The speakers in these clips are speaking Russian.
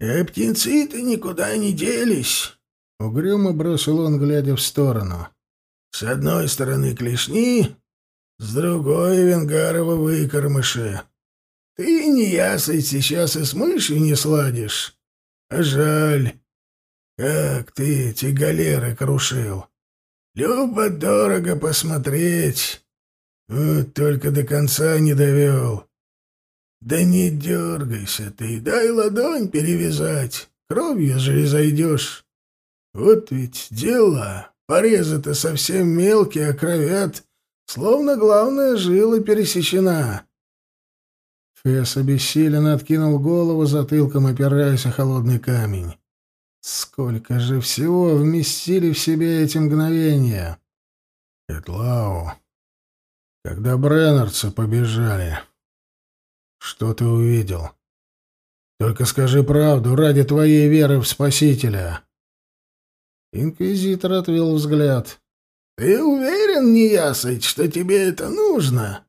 «А птенцы-то никуда не делись!» — угрюмо бросил он, глядя в сторону. «С одной стороны клешни, с другой — венгарова выкормыши. Ты, не ясыть, сейчас и с мышью не сладишь. А жаль. Как ты эти галеры крушил. Любо-дорого посмотреть. Вот только до конца не довел. Да не дергайся ты, дай ладонь перевязать. Кровью же зайдешь. Вот ведь дело. Порезы-то совсем мелкие, а кровят, словно главная жила пересечена. Фесс обессиленно откинул голову, затылком опираясь о холодный камень. Сколько же всего вместили в себе эти мгновения! Этлау, когда бреннерцы побежали, что ты увидел? Только скажи правду ради твоей веры в Спасителя. Инквизитор отвел взгляд. Ты уверен, неясыть, что тебе это нужно?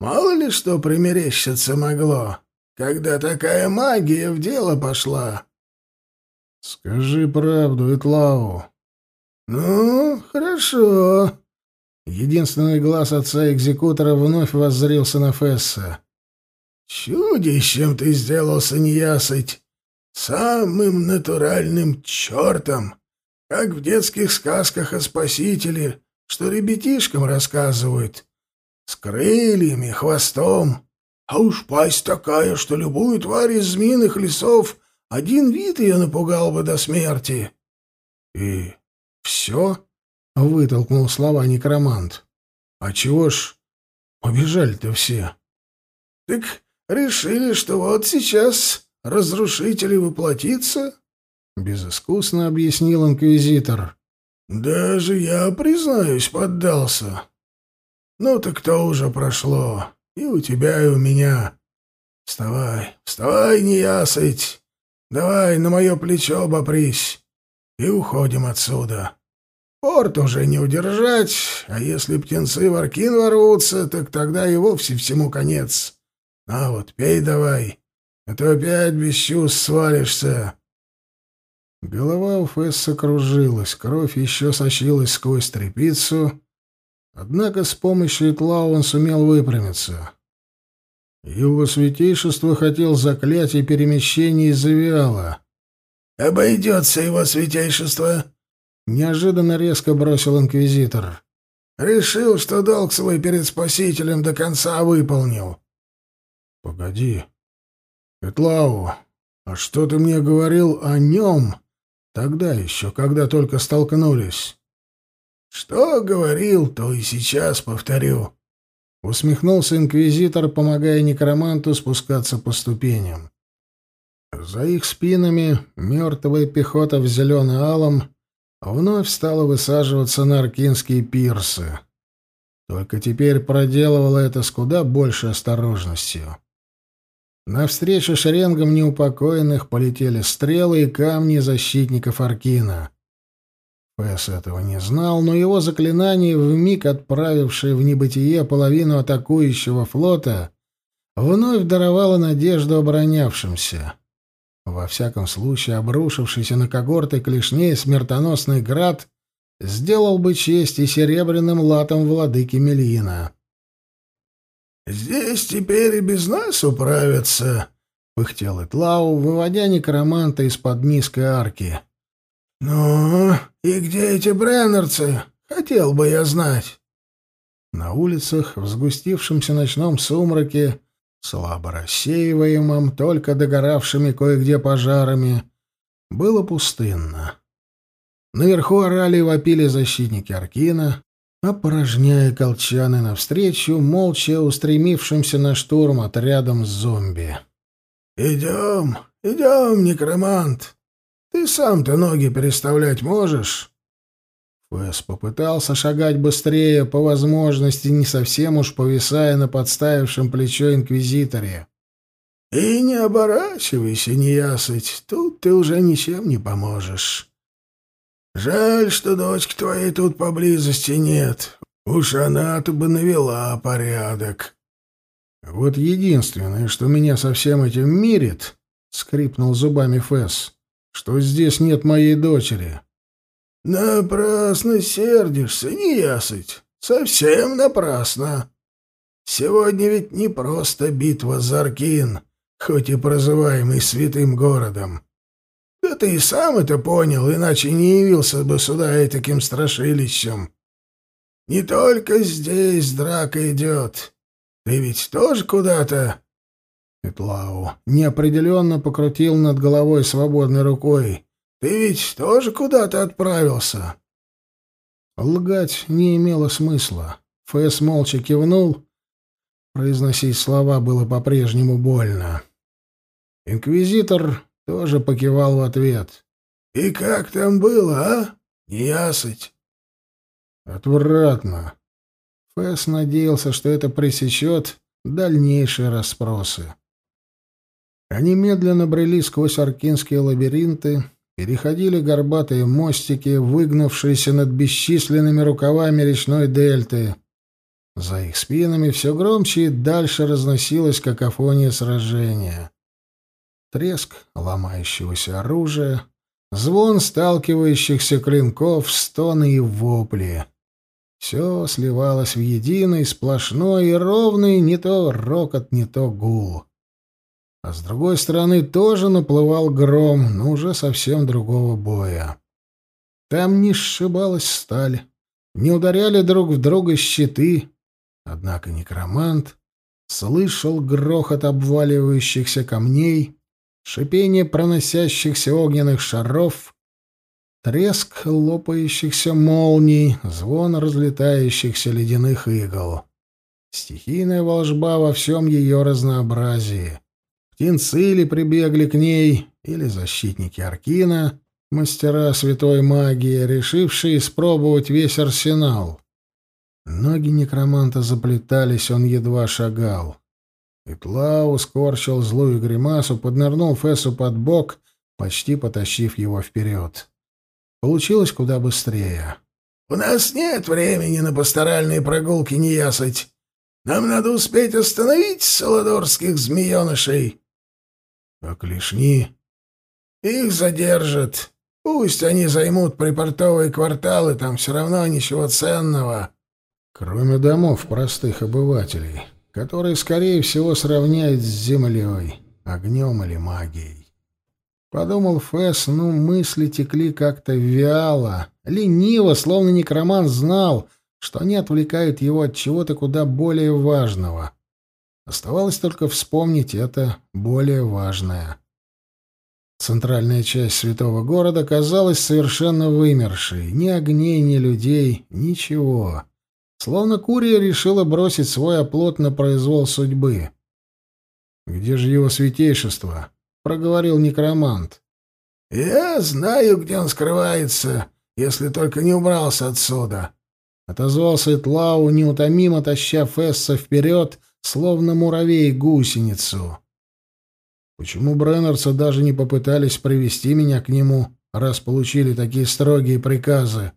Мало ли что примерещиться могло, когда такая магия в дело пошла. «Скажи правду, Итлау». «Ну, хорошо». Единственный глаз отца-экзекутора вновь воззрился на Фесса. «Чудищем ты сделался, неясыть, самым натуральным чертом, как в детских сказках о спасителе, что ребятишкам рассказывают, с крыльями, хвостом, а уж пасть такая, что любую тварь из змеиных лесов один вид ее напугал бы до смерти. — И все? — вытолкнул слова некромант. — А чего ж побежали-то все? — Так решили, что вот сейчас разрушители воплотится? — безыскусно объяснил инквизитор. — Даже я, признаюсь, поддался. Ну так то уже прошло, и у тебя, и у меня. Вставай, вставай, неясыть. Давай на мое плечо обопрись и уходим отсюда. Порт уже не удержать, а если птенцы в Аркин ворвутся, так тогда и вовсе всему конец. А вот пей давай, а то опять без чувств свалишься. Голова у Фесса кружилась, кровь еще сочилась сквозь тряпицу, однако с помощью Итла он сумел выпрямиться. Его святейшество хотел заклятие перемещения из Авиала. «Обойдется его святейшество!» — неожиданно резко бросил инквизитор. «Решил, что долг свой перед Спасителем до конца выполнил». «Погоди. Этлау, а что ты мне говорил о нем тогда еще, когда только столкнулись?» «Что говорил, то и сейчас повторю», Усмехнулся инквизитор, помогая некроманту спускаться по ступеням. За их спинами мертвая пехота в зелено-алом вновь стала высаживаться на аркинские пирсы. Только теперь проделывала это с куда большей осторожностью. Навстречу шеренгам неупокоенных полетели стрелы и камни защитников Аркина. Фэс этого не знал, но его заклинание, вмиг отправившее в небытие половину атакующего флота, вновь даровало надежду оборонявшимся. Во всяком случае, обрушившийся на когорты клешней смертоносный град сделал бы честь и серебряным латом владыки Мельина. «Здесь теперь и без нас управятся», — пыхтел Итлау, выводя некроманта из-под низкой арки. «Ну, и где эти бреннерцы? Хотел бы я знать». На улицах, в сгустившемся ночном сумраке, слабо рассеиваемом только догоравшими кое-где пожарами, было пустынно. Наверху орали и вопили защитники Аркина, опорожняя колчаны навстречу, молча устремившимся на штурм отрядом зомби. «Идем, идем, некромант!» Ты сам-то ноги переставлять можешь?» Фэс попытался шагать быстрее, по возможности, не совсем уж повисая на подставившем плечо инквизиторе. «И не оборачивайся, неясыть, тут ты уже ничем не поможешь. Жаль, что дочки твоей тут поблизости нет. Уж она-то бы навела порядок». Вот единственное, что меня со всем этим мирит, скрипнул зубами Фэс, — «что здесь нет моей дочери». «Напрасно сердишься, неясыть. Совсем напрасно. Сегодня ведь не просто битва за Аркин, хоть и прозываемый святым городом. Ты и сам это понял, иначе не явился бы сюда и таким страшилищем. Не только здесь драка идет. Ты ведь тоже куда-то...» Этлау неопределенно покрутил над головой свободной рукой. «Ты ведь тоже куда-то отправился?» Лгать не имело смысла. Фэс молча кивнул. Произносить слова было по-прежнему больно. Инквизитор тоже покивал в ответ. «И как там было, а? Неясыть?» «Отвратно». Фэс надеялся, что это пресечет дальнейшие расспросы. Они медленно брели сквозь аркинские лабиринты, переходили горбатые мостики, выгнувшиеся над бесчисленными рукавами речной дельты. За их спинами все громче и дальше разносилась какофония сражения. Треск ломающегося оружия, звон сталкивающихся клинков, стоны и вопли. Все сливалось в единый, сплошной и ровный не то рокот, не то гул. А с другой стороны тоже наплывал гром, но уже совсем другого боя. Там не сшибалась сталь, не ударяли друг в друга щиты. Однако некромант слышал грохот обваливающихся камней, шипение проносящихся огненных шаров, треск лопающихся молний, звон разлетающихся ледяных игл. Стихийная волжба во всем ее разнообразии. Птенцы или прибегли к ней, или защитники Аркина, мастера святой магии, решившие испробовать весь арсенал. Ноги некроманта заплетались, он едва шагал. Итлау скорчил злую гримасу, поднырнул Фессу под бок, почти потащив его вперед. Получилось куда быстрее. «У нас нет времени на пасторальные прогулки, неясыть. Нам надо успеть остановить солодорских змеенышей». А клешни? Их задержат. Пусть они займут припортовые кварталы, там все равно ничего ценного. Кроме домов простых обывателей, которые, скорее всего, сравняют с землей, огнем или магией. Подумал Фэс, ну, мысли текли как-то вяло, лениво, словно некроман знал, что они отвлекают его от чего-то куда более важного. Оставалось только вспомнить это более важное. Центральная часть святого города казалась совершенно вымершей. Ни огней, ни людей, ничего. Словно Курия решила бросить свой оплот на произвол судьбы. «Где же его святейшество?» — проговорил некромант. «Я знаю, где он скрывается, если только не убрался отсюда», — отозвался Этлау, неутомимо таща Фесса вперед, словно муравей гусеницу. Почему Бреннерцы даже не попытались привести меня к нему, раз получили такие строгие приказы?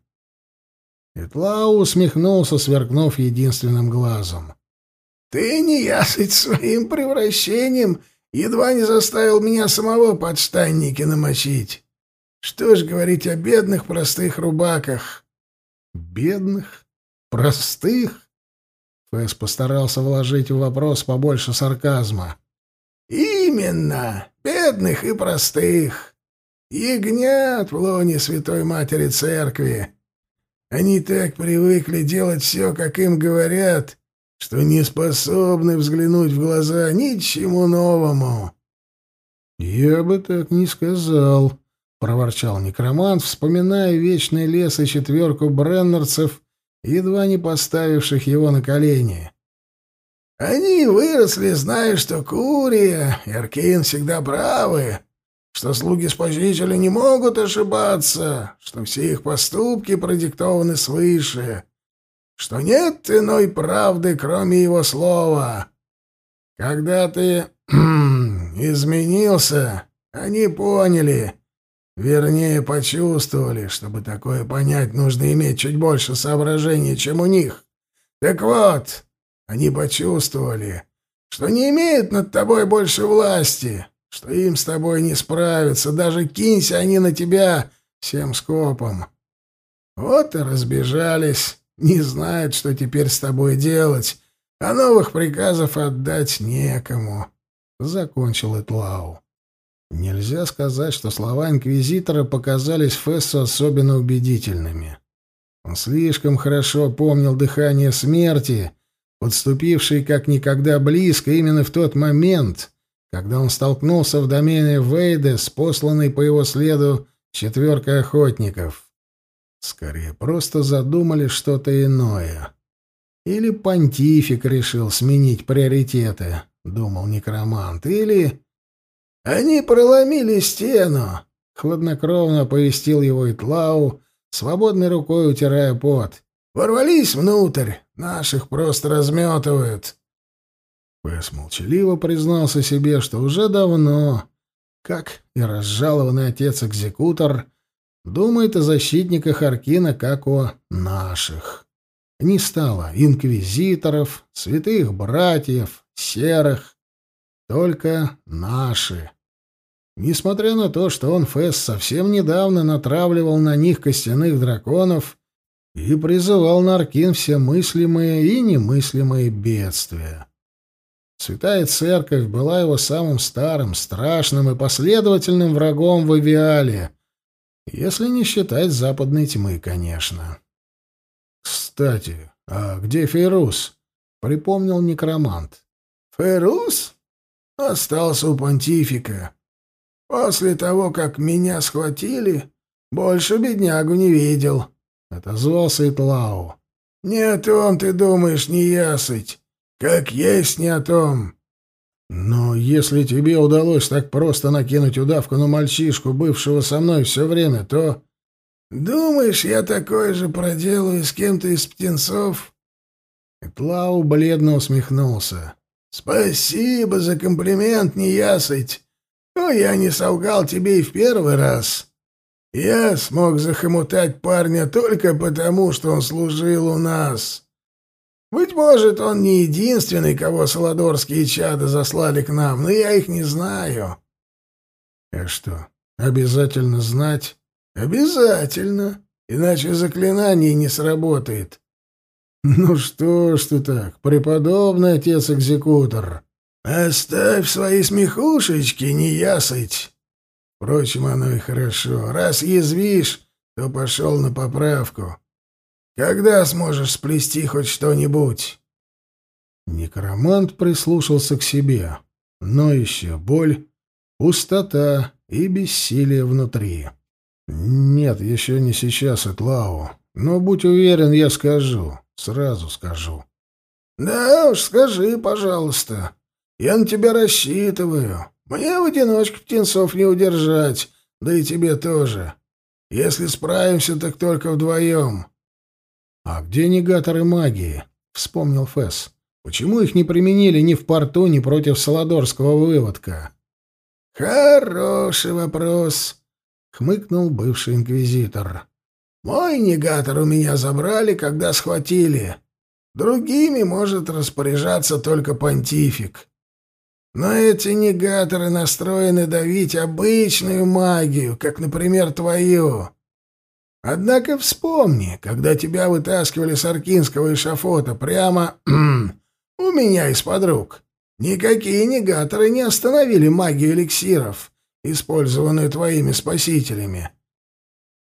Этлау усмехнулся, сверкнув единственным глазом. «Ты не ясыть своим превращением едва не заставил меня самого подштанники намочить. Что ж говорить о бедных простых рубаках?» «Бедных? Простых?» Фэс постарался вложить в вопрос побольше сарказма. «Именно! Бедных и простых! Ягнят в лоне Святой Матери Церкви! Они так привыкли делать все, как им говорят, что не способны взглянуть в глаза ничему новому!» «Я бы так не сказал», — проворчал некромант, вспоминая вечный лес и четверку бреннерцев едва не поставивших его на колени. «Они выросли, зная, что Курия и Аркин всегда правы, что слуги-спасителя не могут ошибаться, что все их поступки продиктованы свыше, что нет иной правды, кроме его слова. Когда ты изменился, они поняли, Вернее, почувствовали, чтобы такое понять, нужно иметь чуть больше соображений, чем у них. Так вот, они почувствовали, что не имеют над тобой больше власти, что им с тобой не справиться, даже кинься они на тебя всем скопом. Вот и разбежались, не знают, что теперь с тобой делать, а новых приказов отдать некому. Закончил Этлау. Нельзя сказать, что слова инквизитора показались Фессу особенно убедительными. Он слишком хорошо помнил дыхание смерти, подступившей как никогда близко именно в тот момент, когда он столкнулся в домене Вейда с посланной по его следу четверкой охотников. Скорее, просто задумали что-то иное. Или понтифик решил сменить приоритеты, думал некромант, или... Они проломили стену, хладнокровно повестил его Итлау, свободной рукой утирая пот. Ворвались внутрь, наших просто разметывают. Пэс молчаливо признался себе, что уже давно, как и разжалованный отец-экзекутор, думает о защитниках Аркина как о наших. Не стало инквизиторов, святых братьев, серых, только наши. Несмотря на то, что он, Фесс, совсем недавно натравливал на них костяных драконов и призывал на Аркин все мыслимые и немыслимые бедствия. Святая Церковь была его самым старым, страшным и последовательным врагом в Авиале, если не считать западной тьмы, конечно. «Кстати, а где Фейрус?» — припомнил некромант. «Фейрус? Остался у понтифика. После того, как меня схватили, больше беднягу не видел», — отозвался Итлау. «Не о том ты думаешь, не ясыть. Как есть не о том. Но если тебе удалось так просто накинуть удавку на мальчишку, бывшего со мной все время, то... Думаешь, я такое же проделаю с кем-то из птенцов? Клау бледно усмехнулся. Спасибо за комплимент, не ясыть. Но я не солгал тебе и в первый раз. Я смог захомутать парня только потому, что он служил у нас. Быть может, он не единственный, кого саладорские чада заслали к нам, но я их не знаю. А что, обязательно знать? Обязательно, иначе заклинание не сработает. Ну что ж ты так, преподобный отец-экзекутор? Оставь свои смехушечки, не ясыть. Впрочем, оно и хорошо. Раз язвишь, то пошел на поправку. Когда сможешь сплести хоть что-нибудь?» Некромант прислушался к себе, но еще боль, пустота и бессилие внутри. «Нет, еще не сейчас, Этлау. Но будь уверен, я скажу. Сразу скажу». «Да уж, скажи, пожалуйста. Я на тебя рассчитываю. Мне в одиночку птенцов не удержать, да и тебе тоже. Если справимся, так только вдвоем. «А где негаторы магии?» — вспомнил Фесс. «Почему их не применили ни в порту, ни против Саладорского выводка?» «Хороший вопрос», — хмыкнул бывший инквизитор. «Мой негатор у меня забрали, когда схватили. Другими может распоряжаться только понтифик. Но эти негаторы настроены давить обычную магию, как, например, твою. Однако вспомни, когда тебя вытаскивали с аркинского эшафота прямо у меня из-под рук. Никакие негаторы не остановили магию эликсиров, использованную твоими спасителями.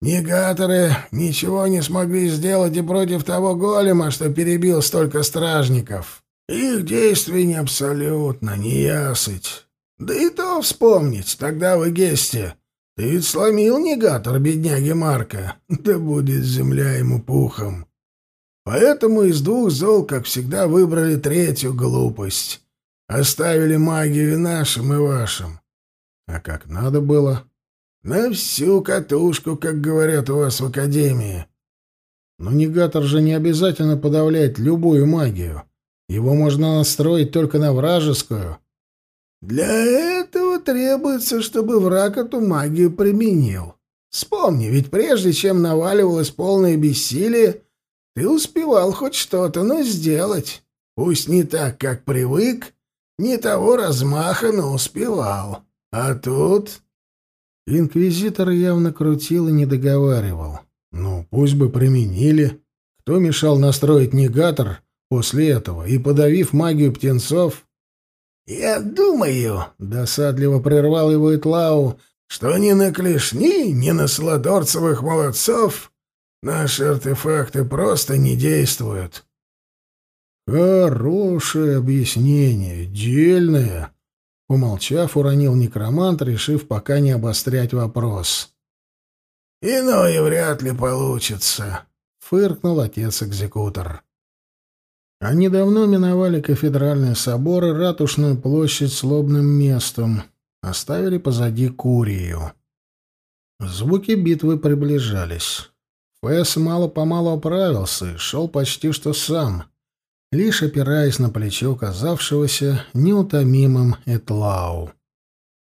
Негаторы ничего не смогли сделать и против того голема, что перебил столько стражников. Их действий не абсолютно, не ясыть. Да и то вспомнить, тогда в Эгесте ты ведь сломил негатор бедняги Марка. Да будет земля ему пухом. Поэтому из двух зол, как всегда, выбрали третью глупость. Оставили магию нашим и вашим. А как надо было? На всю катушку, как говорят у вас в Академии. Но негатор же не обязательно подавляет любую магию. Его можно настроить только на вражескую. Для этого требуется, чтобы враг эту магию применил. Вспомни, ведь прежде чем наваливалось полное бессилие, ты успевал хоть что-то, но сделать. Пусть не так, как привык, не того размаха, но успевал. А тут...» Инквизитор явно крутил и не договаривал. «Ну, пусть бы применили. Кто мешал настроить негатор после этого и, подавив магию птенцов...» «Я думаю...» — досадливо прервал его Итлау, что ни на клешни, ни на сладорцевых молодцов наши артефакты просто не действуют. Хорошее объяснение, дельное. Умолчав, уронил некромант, решив пока не обострять вопрос. «Иное вряд ли получится», — фыркнул отец-экзекутор. Они давно миновали кафедральный собор и ратушную площадь с лобным местом, оставили позади Курию. Звуки битвы приближались. Фэс мало-помалу оправился и шел почти что сам, лишь опираясь на плечо казавшегося неутомимым Этлау.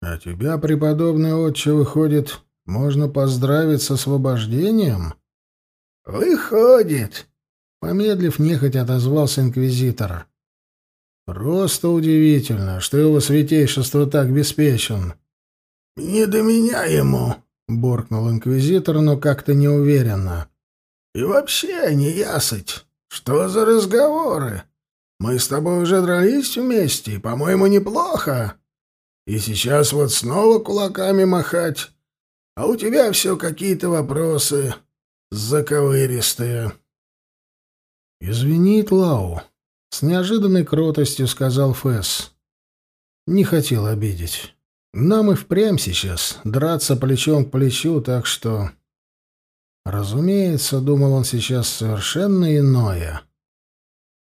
«А тебя, преподобный отче, выходит, можно поздравить с освобождением?» «Выходит!» — помедлив, нехотя отозвался инквизитор. Просто удивительно, что его святейшество так беспечен. Не до меня ему, буркнул инквизитор, но как-то неуверенно. И вообще не ясыть. Что за разговоры? Мы с тобой уже дрались вместе, по-моему, неплохо. И сейчас вот снова кулаками махать. А у тебя все какие-то вопросы заковыристые. Извини, Тлау, с неожиданной кротостью сказал Фэс. Не хотел обидеть. Нам и впрямь сейчас драться плечом к плечу, так что... Разумеется, думал он сейчас совершенно иное.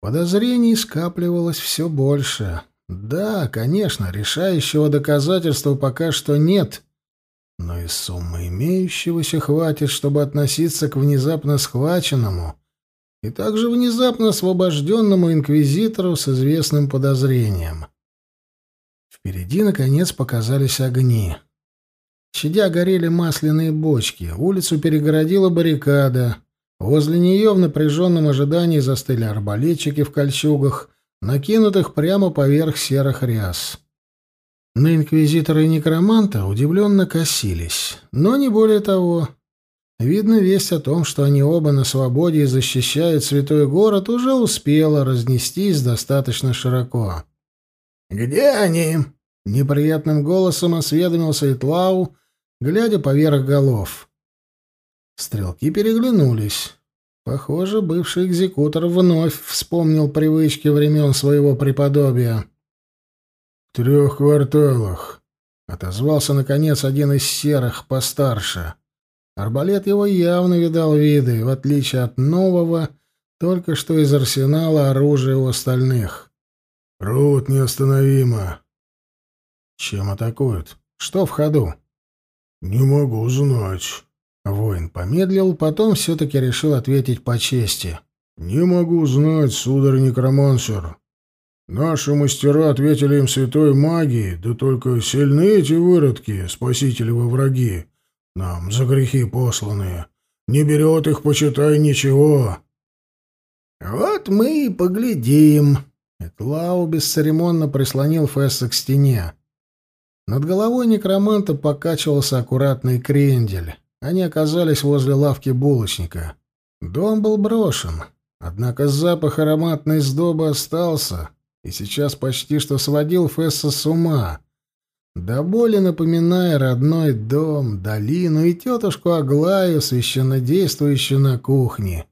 Подозрений скапливалось все больше. Да, конечно, решающего доказательства пока что нет, но и суммы имеющегося хватит, чтобы относиться к внезапно схваченному и также внезапно освобожденному инквизитору с известным подозрением. Впереди, наконец, показались огни. Щадя горели масляные бочки, улицу перегородила баррикада. Возле нее в напряженном ожидании застыли арбалетчики в кольчугах, накинутых прямо поверх серых ряс. На инквизитора и некроманта удивленно косились, но не более того. Видно, весть о том, что они оба на свободе и защищают святой город, уже успела разнестись достаточно широко. «Где они?» — неприятным голосом осведомился Итлау, глядя поверх голов. Стрелки переглянулись. Похоже, бывший экзекутор вновь вспомнил привычки времен своего преподобия. «В трех кварталах», — отозвался, наконец, один из серых постарше. Арбалет его явно видал виды, в отличие от нового, только что из арсенала оружия у остальных. «Рут неостановимо». «Чем атакуют? Что в ходу?» «Не могу знать». Воин помедлил, потом все-таки решил ответить по чести. «Не могу знать, сударь некромансер. Наши мастера ответили им святой магией, да только сильны эти выродки, спасители во враги, нам за грехи посланные. Не берет их, почитай, ничего. Вот мы и поглядим. Этлау бесцеремонно прислонил Фесса к стене. Над головой некроманта покачивался аккуратный крендель. Они оказались возле лавки булочника. Дом был брошен, однако запах ароматной сдобы остался, и сейчас почти что сводил Фесса с ума до боли напоминая родной дом, долину и тетушку Аглаю, священнодействующую на кухне.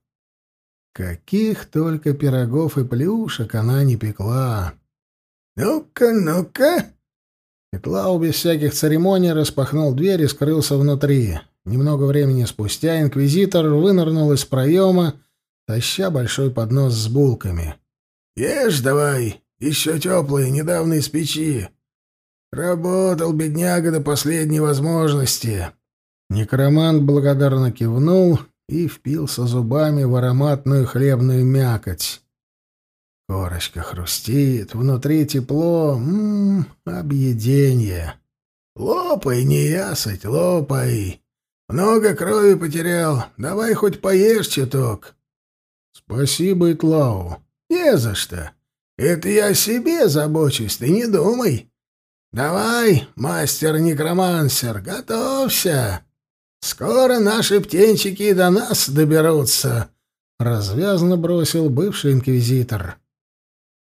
Каких только пирогов и плюшек она не пекла. «Ну-ка, ну-ка!» Петлау без всяких церемоний распахнул дверь и скрылся внутри. Немного времени спустя инквизитор вынырнул из проема, таща большой поднос с булками. «Ешь давай, еще теплые, недавно из печи. Работал бедняга до последней возможности. Некромант благодарно кивнул и впился зубами в ароматную хлебную мякоть. Корочка хрустит, внутри тепло, ммм, объеденье. Лопай, не ясать, лопай. Много крови потерял, давай хоть поешь чуток. Спасибо, Итлау. Не за что. Это я о себе забочусь, ты не думай. Давай, мастер-некромансер, готовься! Скоро наши птенчики до нас доберутся!» Развязно бросил бывший инквизитор.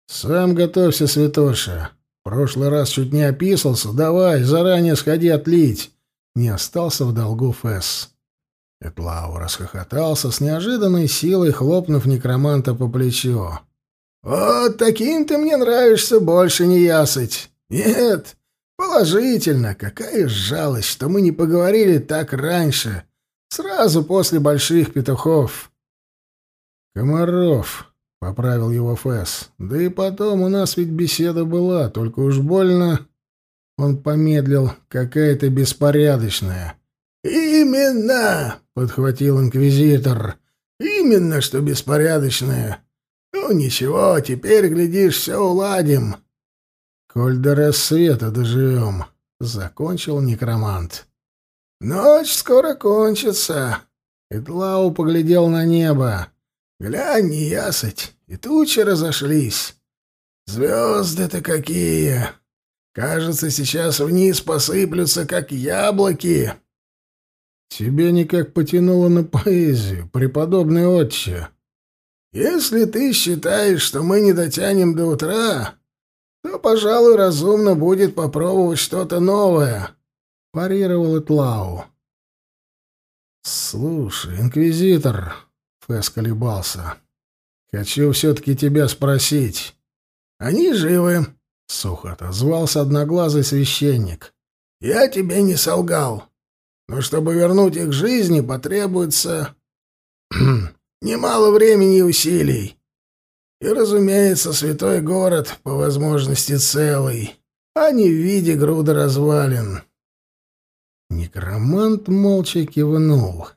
«Сам готовься, святоша. Прошлый раз чуть не описался. Давай, заранее сходи отлить!» Не остался в долгу Фесс. Этлау расхохотался с неожиданной силой, хлопнув некроманта по плечу. «Вот таким ты мне нравишься больше не ясыть. Нет, положительно, какая жалость, что мы не поговорили так раньше, сразу после больших петухов». «Комаров», — поправил его Фэс. «Да и потом у нас ведь беседа была, только уж больно...» Он помедлил, какая-то беспорядочная. «Именно!» — подхватил инквизитор. «Именно, что беспорядочная. Ну, ничего, теперь, глядишь, все уладим». «Коль до рассвета доживем», — закончил некромант. «Ночь скоро кончится». Итлау поглядел на небо. «Глянь, неясыть, и тучи разошлись. Звезды-то какие! Кажется, сейчас вниз посыплются, как яблоки». Тебе никак потянуло на поэзию, преподобный отче. Если ты считаешь, что мы не дотянем до утра, то, пожалуй, разумно будет попробовать что-то новое, — парировал Итлау. Слушай, инквизитор, — Фэс колебался, — хочу все-таки тебя спросить. Они живы, — сухо отозвался одноглазый священник. Я тебе не солгал. Но чтобы вернуть их к жизни, потребуется немало времени и усилий. И, разумеется, святой город, по возможности целый, а не в виде груда развалин. Некромант молча кивнул.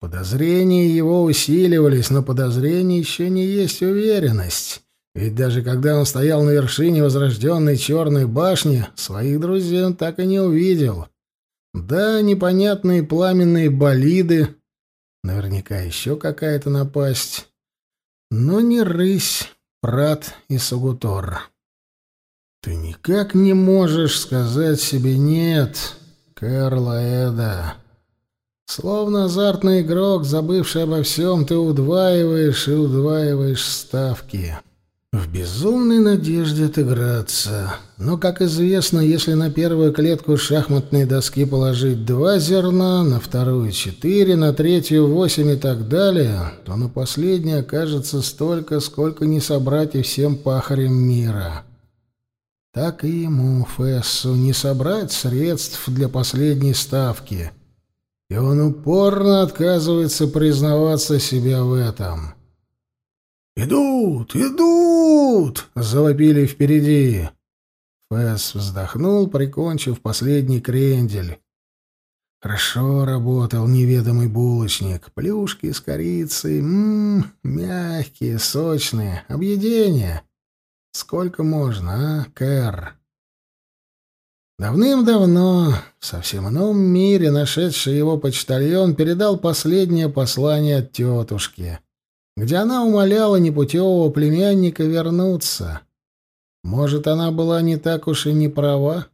Подозрения его усиливались, но подозрение еще не есть уверенность. Ведь даже когда он стоял на вершине возрожденной черной башни, своих друзей он так и не увидел. Да, непонятные пламенные болиды. Наверняка еще какая-то напасть. Но не рысь, прат и сугутор. Ты никак не можешь сказать себе «нет», Кэрла Эда. Словно азартный игрок, забывший обо всем, ты удваиваешь и удваиваешь ставки. В безумной надежде отыграться. Но, как известно, если на первую клетку шахматной доски положить два зерна, на вторую четыре, на третью восемь и так далее, то на последней окажется столько, сколько не собрать и всем пахарям мира. Так и ему, Фессу, не собрать средств для последней ставки. И он упорно отказывается признаваться себя в этом. — «Идут! Идут!» — завопили впереди. Фэс вздохнул, прикончив последний крендель. Хорошо работал неведомый булочник. Плюшки с корицей, ммм, мягкие, сочные, объедения. Сколько можно, а, Кэр? Давным-давно, в совсем ином мире, нашедший его почтальон передал последнее послание от тетушки — где она умоляла непутевого племянника вернуться. Может, она была не так уж и не права?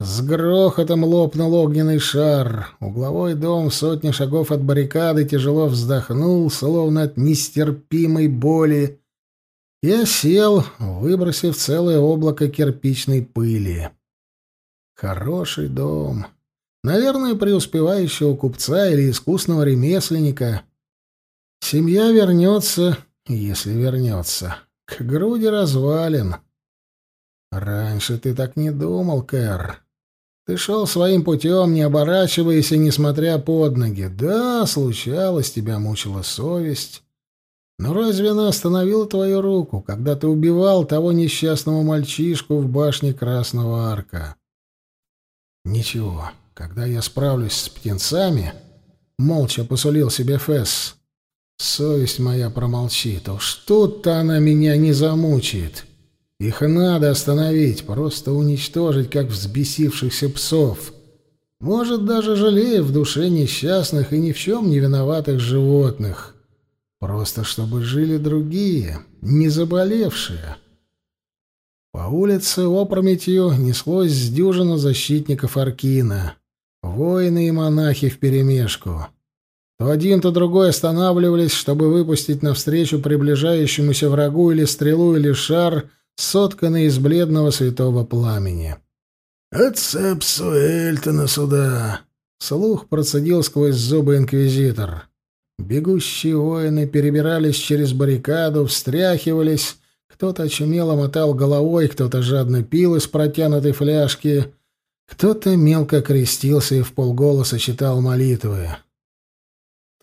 С грохотом лопнул огненный шар. Угловой дом в сотне шагов от баррикады тяжело вздохнул, словно от нестерпимой боли, и осел, выбросив целое облако кирпичной пыли. Хороший дом. Наверное, преуспевающего купца или искусного ремесленника — Семья вернется, если вернется, к груди развалин. Раньше ты так не думал, Кэр. Ты шел своим путем, не оборачиваясь и не смотря под ноги. Да, случалось, тебя мучила совесть. Но разве она остановила твою руку, когда ты убивал того несчастного мальчишку в башне Красного Арка? Ничего, когда я справлюсь с птенцами, молча посулил себе Фесс, Совесть моя промолчит. Уж тут-то она меня не замучает. Их надо остановить, просто уничтожить, как взбесившихся псов. Может, даже жалея в душе несчастных и ни в чем не виноватых животных. Просто чтобы жили другие, не заболевшие. По улице опрометью неслось с дюжину защитников Аркина. Воины и монахи вперемешку. То один, то другой останавливались, чтобы выпустить навстречу приближающемуся врагу или стрелу, или шар, сотканный из бледного святого пламени. «Отца Псуэльтона сюда!» — слух процедил сквозь зубы инквизитор. Бегущие воины перебирались через баррикаду, встряхивались, кто-то очумело мотал головой, кто-то жадно пил из протянутой фляжки, кто-то мелко крестился и в полголоса читал молитвы.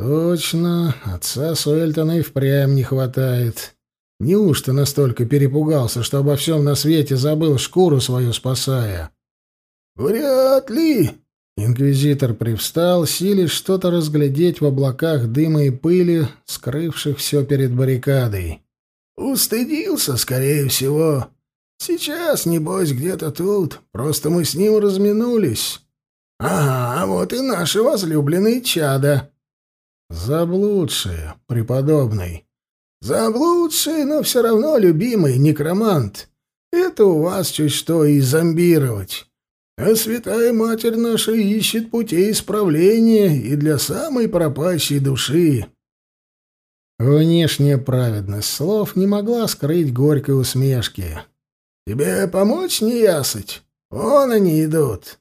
Точно, отца Суэльтона и впрямь не хватает. Неужто настолько перепугался, что обо всем на свете забыл шкуру свою спасая? «Вряд ли!» Инквизитор привстал, силясь что-то разглядеть в облаках дыма и пыли, скрывших все перед баррикадой. «Устыдился, скорее всего. Сейчас, небось, где-то тут. Просто мы с ним разминулись. Ага, вот и наши возлюбленные чада». «Заблудшие, преподобный». «Заблудшие, но все равно любимый некромант. Это у вас чуть что и зомбировать». А святая Матерь наша ищет путей исправления и для самой пропащей души. Внешняя праведность слов не могла скрыть горькой усмешки. «Тебе помочь не ясыть? Вон они идут!»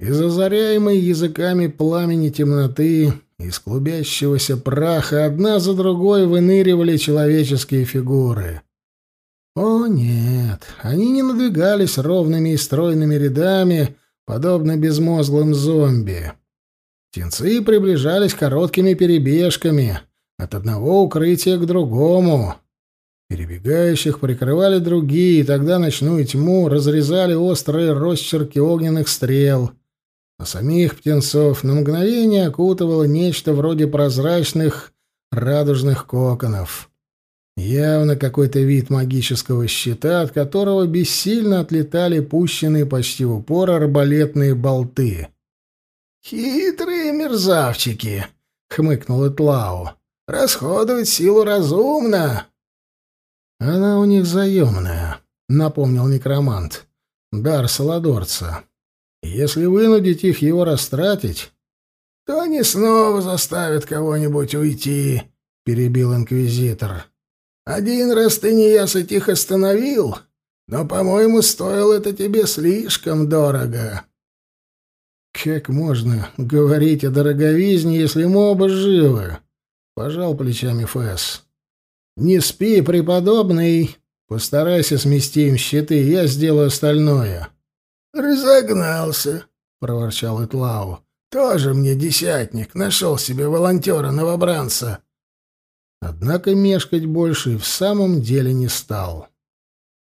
Из озаряемой языками пламени темноты, из клубящегося праха одна за другой выныривали человеческие фигуры. О, нет, они не надвигались ровными и стройными рядами, подобно безмозглым зомби. Птенцы приближались короткими перебежками, от одного укрытия к другому. Перебегающих прикрывали другие, и тогда ночную тьму разрезали острые росчерки огненных стрел, а самих птенцов на мгновение окутывало нечто вроде прозрачных радужных коконов. Явно какой-то вид магического щита, от которого бессильно отлетали пущенные почти в упор арбалетные болты. «Хитрые мерзавчики!» — хмыкнул Этлау. «Расходовать силу разумно!» «Она у них заемная», — напомнил некромант. «Дар Саладорца. Если вынудить их его растратить...» «То они снова заставят кого-нибудь уйти», — перебил инквизитор. Один раз ты неясыть их остановил, но, по-моему, стоило это тебе слишком дорого. Как можно говорить о дороговизне, если мы оба живы? Пожал плечами Фэс. Не спи, преподобный. Постарайся смести им щиты, я сделаю остальное. Разогнался, проворчал Итлау. Тоже мне десятник, нашел себе волонтера-новобранца. Однако мешкать больше и в самом деле не стал.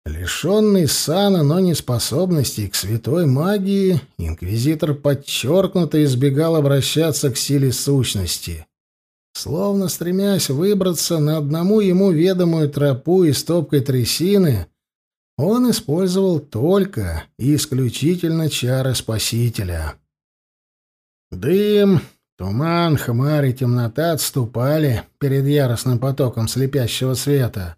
Лишенный сана, но не способностей к святой магии, инквизитор подчеркнуто избегал обращаться к силе сущности. Словно стремясь выбраться на одному ему ведомую тропу из топкой трясины, он использовал только и исключительно чары Спасителя. Дым, Туман, хмарь и темнота отступали перед яростным потоком слепящего света.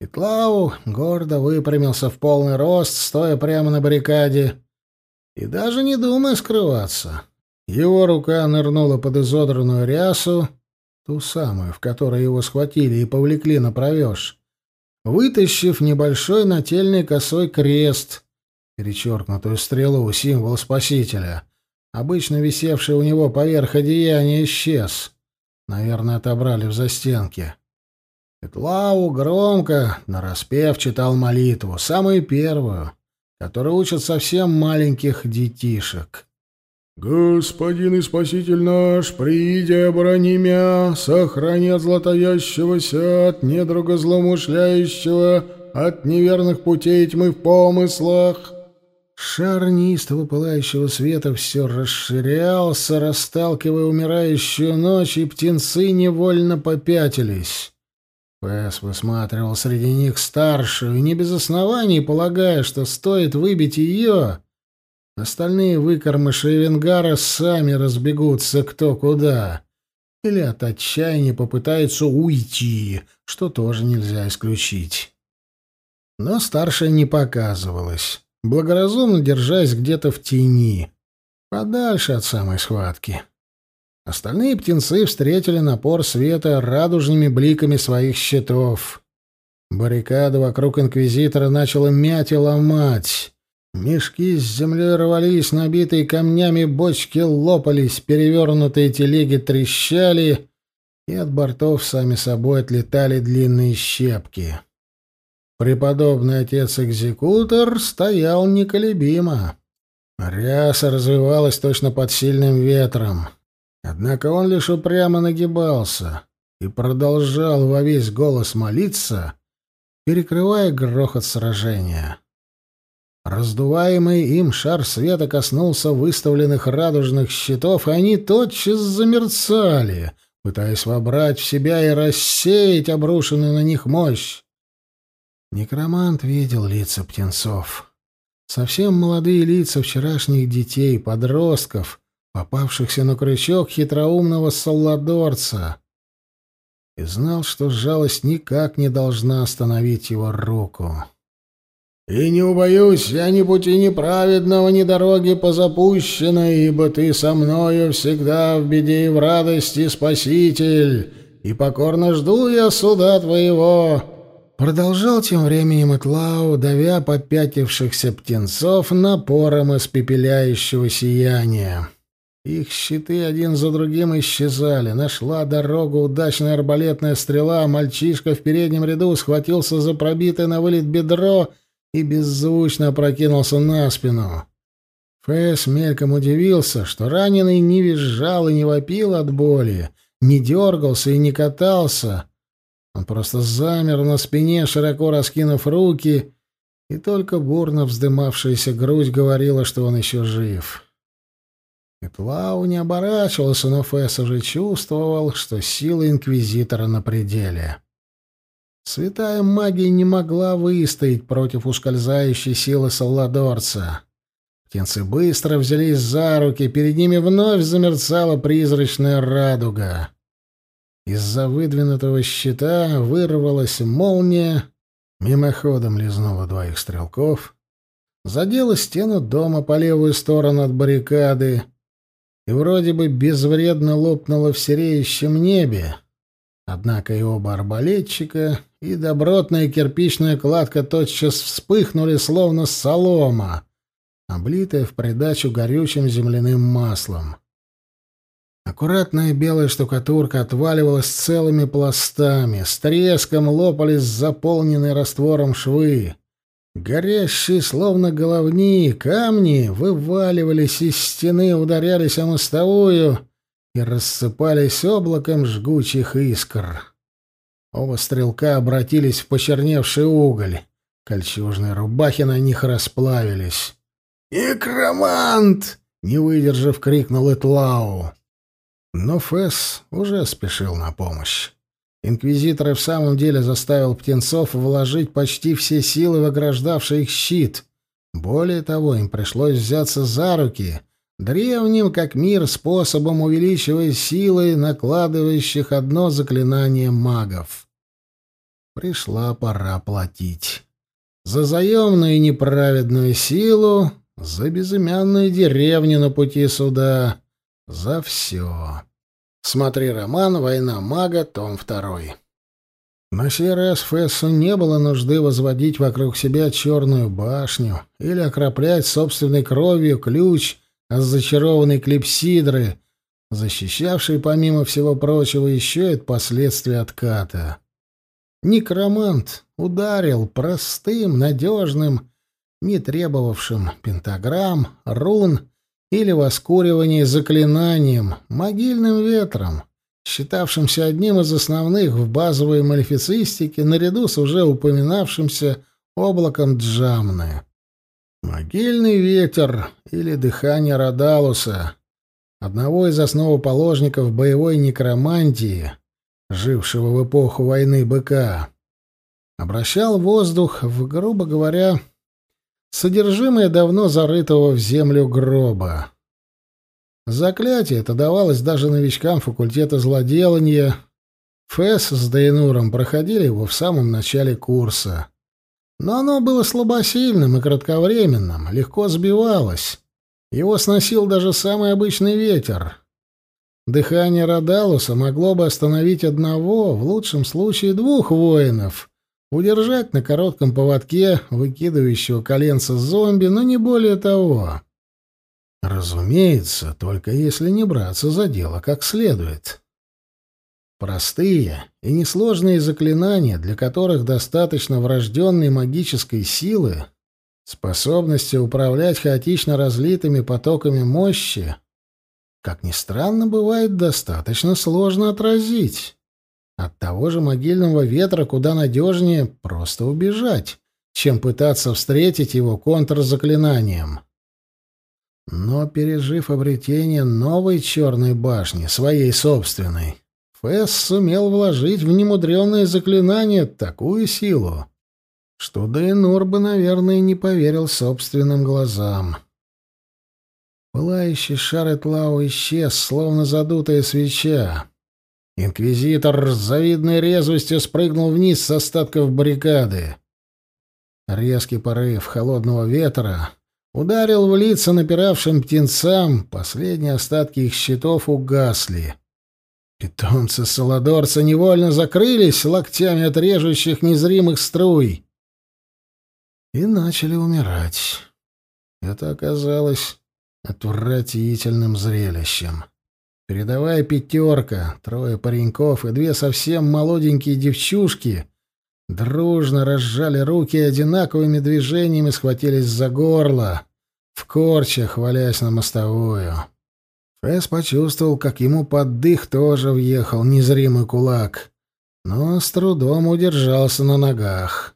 Итлау гордо выпрямился в полный рост, стоя прямо на баррикаде, и даже не думая скрываться. Его рука нырнула под изодранную рясу, ту самую, в которой его схватили и повлекли на провеж, вытащив небольшой нательный косой крест, перечеркнутую стрелу, символ Спасителя — обычно висевший у него поверх одеяния, исчез. Наверное, отобрали в застенке. Петлау громко, нараспев, читал молитву, самую первую, которую учат совсем маленьких детишек. «Господин и Спаситель наш, приди, оборони мя, сохрани от златоящегося, от недруга злоумышляющего, от неверных путей тьмы в помыслах». Шар неистово пылающего света все расширялся, расталкивая умирающую ночь, и птенцы невольно попятились. Пэс высматривал среди них старшую, не без оснований полагая, что стоит выбить ее, остальные выкормыши Венгара сами разбегутся кто куда. Или от отчаяния попытаются уйти, что тоже нельзя исключить. Но старшая не показывалась, благоразумно держась где-то в тени, подальше от самой схватки. Остальные птенцы встретили напор света радужными бликами своих щитов. Баррикада вокруг инквизитора начала мять и ломать. Мешки с землей рвались, набитые камнями бочки лопались, перевернутые телеги трещали, и от бортов сами собой отлетали длинные щепки. Преподобный отец-экзекутор стоял неколебимо. Ряса развивалась точно под сильным ветром. Однако он лишь упрямо нагибался и продолжал во весь голос молиться, перекрывая грохот сражения. Раздуваемый им шар света коснулся выставленных радужных щитов, и они тотчас замерцали, пытаясь вобрать в себя и рассеять обрушенную на них мощь. Некромант видел лица птенцов. Совсем молодые лица вчерашних детей, подростков, попавшихся на крючок хитроумного салладорца. И знал, что жалость никак не должна остановить его руку. И не убоюсь я ни пути неправедного, ни дороги позапущенной, ибо ты со мною всегда в беде и в радости, Спаситель, и покорно жду я суда твоего». Продолжал тем временем Итлау, давя попятившихся птенцов напором испепеляющего сияния. Их щиты один за другим исчезали. Нашла дорогу удачная арбалетная стрела, мальчишка в переднем ряду схватился за пробитое на вылет бедро — и беззвучно опрокинулся на спину. Фэс мельком удивился, что раненый не визжал и не вопил от боли, не дергался и не катался. Он просто замер на спине, широко раскинув руки, и только бурно вздымавшаяся грудь говорила, что он еще жив. Этлау не оборачивался, но Фэс уже чувствовал, что сила Инквизитора на пределе. Святая магия не могла выстоять против ускользающей силы Салладорца. Птенцы быстро взялись за руки, перед ними вновь замерцала призрачная радуга. Из-за выдвинутого щита вырвалась молния, мимоходом лизнула двоих стрелков, задела стену дома по левую сторону от баррикады и вроде бы безвредно лопнула в сереющем небе. Однако и оба арбалетчика, и добротная кирпичная кладка тотчас вспыхнули, словно солома, облитая в придачу горючим земляным маслом. Аккуратная белая штукатурка отваливалась целыми пластами, с треском лопались заполненные раствором швы. Горящие, словно головни, камни вываливались из стены, ударялись о мостовую и рассыпались облаком жгучих искр. Оба стрелка обратились в почерневший уголь. Кольчужные рубахи на них расплавились. «Некромант!» — не выдержав, крикнул Этлау. Но Фесс уже спешил на помощь. Инквизитор и в самом деле заставил птенцов вложить почти все силы в ограждавший их щит. Более того, им пришлось взяться за руки, древним как мир способом увеличивая силы накладывающих одно заклинание магов. Пришла пора платить. За заемную и неправедную силу, за безымянную деревню на пути суда, за все. Смотри роман «Война мага», том второй. На сей раз Фессу не было нужды возводить вокруг себя черную башню или окроплять собственной кровью ключ — а зачарованной клипсидры, защищавшей, помимо всего прочего, еще и от последствий отката. Некромант ударил простым, надежным, не требовавшим пентаграмм, рун или воскуривания заклинанием, могильным ветром, считавшимся одним из основных в базовой малефицистике наряду с уже упоминавшимся облаком Джамны. Могильный ветер или дыхание Радалуса, одного из основоположников боевой некромантии, жившего в эпоху войны быка, обращал воздух в, грубо говоря, содержимое давно зарытого в землю гроба. Заклятие это давалось даже новичкам факультета злоделания. Фэс с Дейнуром проходили его в самом начале курса. Но оно было слабосильным и кратковременным, легко сбивалось. Его сносил даже самый обычный ветер. Дыхание Радалуса могло бы остановить одного, в лучшем случае двух воинов, удержать на коротком поводке выкидывающего коленца зомби, но не более того. Разумеется, только если не браться за дело как следует. Простые и несложные заклинания, для которых достаточно врожденной магической силы, способности управлять хаотично разлитыми потоками мощи, как ни странно, бывает достаточно сложно отразить. От того же могильного ветра куда надежнее просто убежать, чем пытаться встретить его контрзаклинанием. Но, пережив обретение новой черной башни, своей собственной, Фэс сумел вложить в немудренное заклинание такую силу, что Дейнур бы, наверное, не поверил собственным глазам. Пылающий шар Этлау исчез, словно задутая свеча. Инквизитор с завидной резвостью спрыгнул вниз с остатков баррикады. Резкий порыв холодного ветра ударил в лица напиравшим птенцам, последние остатки их щитов угасли. Питомцы Саладорца невольно закрылись локтями от режущих незримых струй и начали умирать. Это оказалось отвратительным зрелищем. Передовая пятерка, трое пареньков и две совсем молоденькие девчушки дружно разжали руки и одинаковыми движениями схватились за горло, в корчах, валясь на мостовую. Фэс почувствовал, как ему под дых тоже въехал незримый кулак, но с трудом удержался на ногах.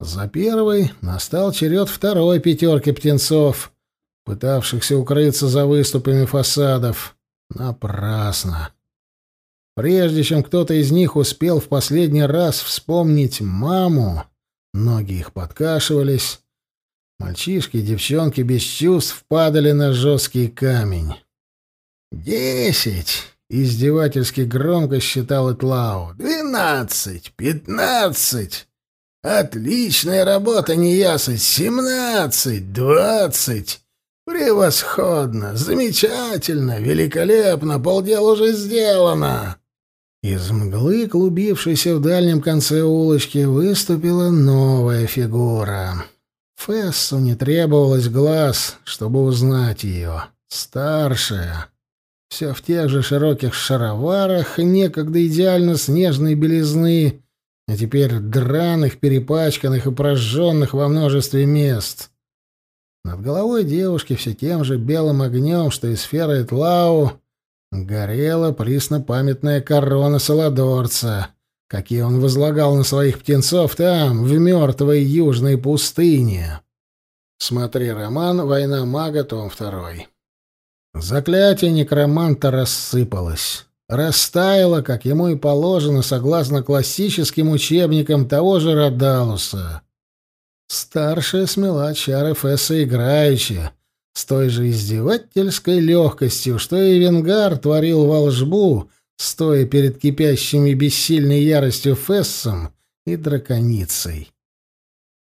За первой настал черед второй пятерки птенцов, пытавшихся укрыться за выступами фасадов. Напрасно. Прежде чем кто-то из них успел в последний раз вспомнить маму, ноги их подкашивались. Мальчишки и девчонки без чувств падали на жесткий камень. «Десять!» — издевательски громко считал Итлау. «Двенадцать! Пятнадцать! Отличная работа, неясыть! Семнадцать! Двадцать!» «Превосходно! Замечательно! Великолепно! Полдела уже сделано!» Из мглы, клубившейся в дальнем конце улочки, выступила новая фигура. Фессу не требовалось глаз, чтобы узнать ее. Старшая. Все в тех же широких шароварах, некогда идеально снежной белизны, а теперь драных, перепачканных и прожженных во множестве мест. Над головой девушки все тем же белым огнем, что и сфера Этлау, горела присно-памятная корона Саладорца, какие он возлагал на своих птенцов там, в мертвой южной пустыне. Смотри роман «Война мага», том второй. Заклятие некроманта рассыпалось. Растаяло, как ему и положено, согласно классическим учебникам того же Радалуса. Старшая смела чары Фесса играючи, с той же издевательской легкостью, что и Венгар творил волжбу, стоя перед кипящими бессильной яростью Фессом и драконицей.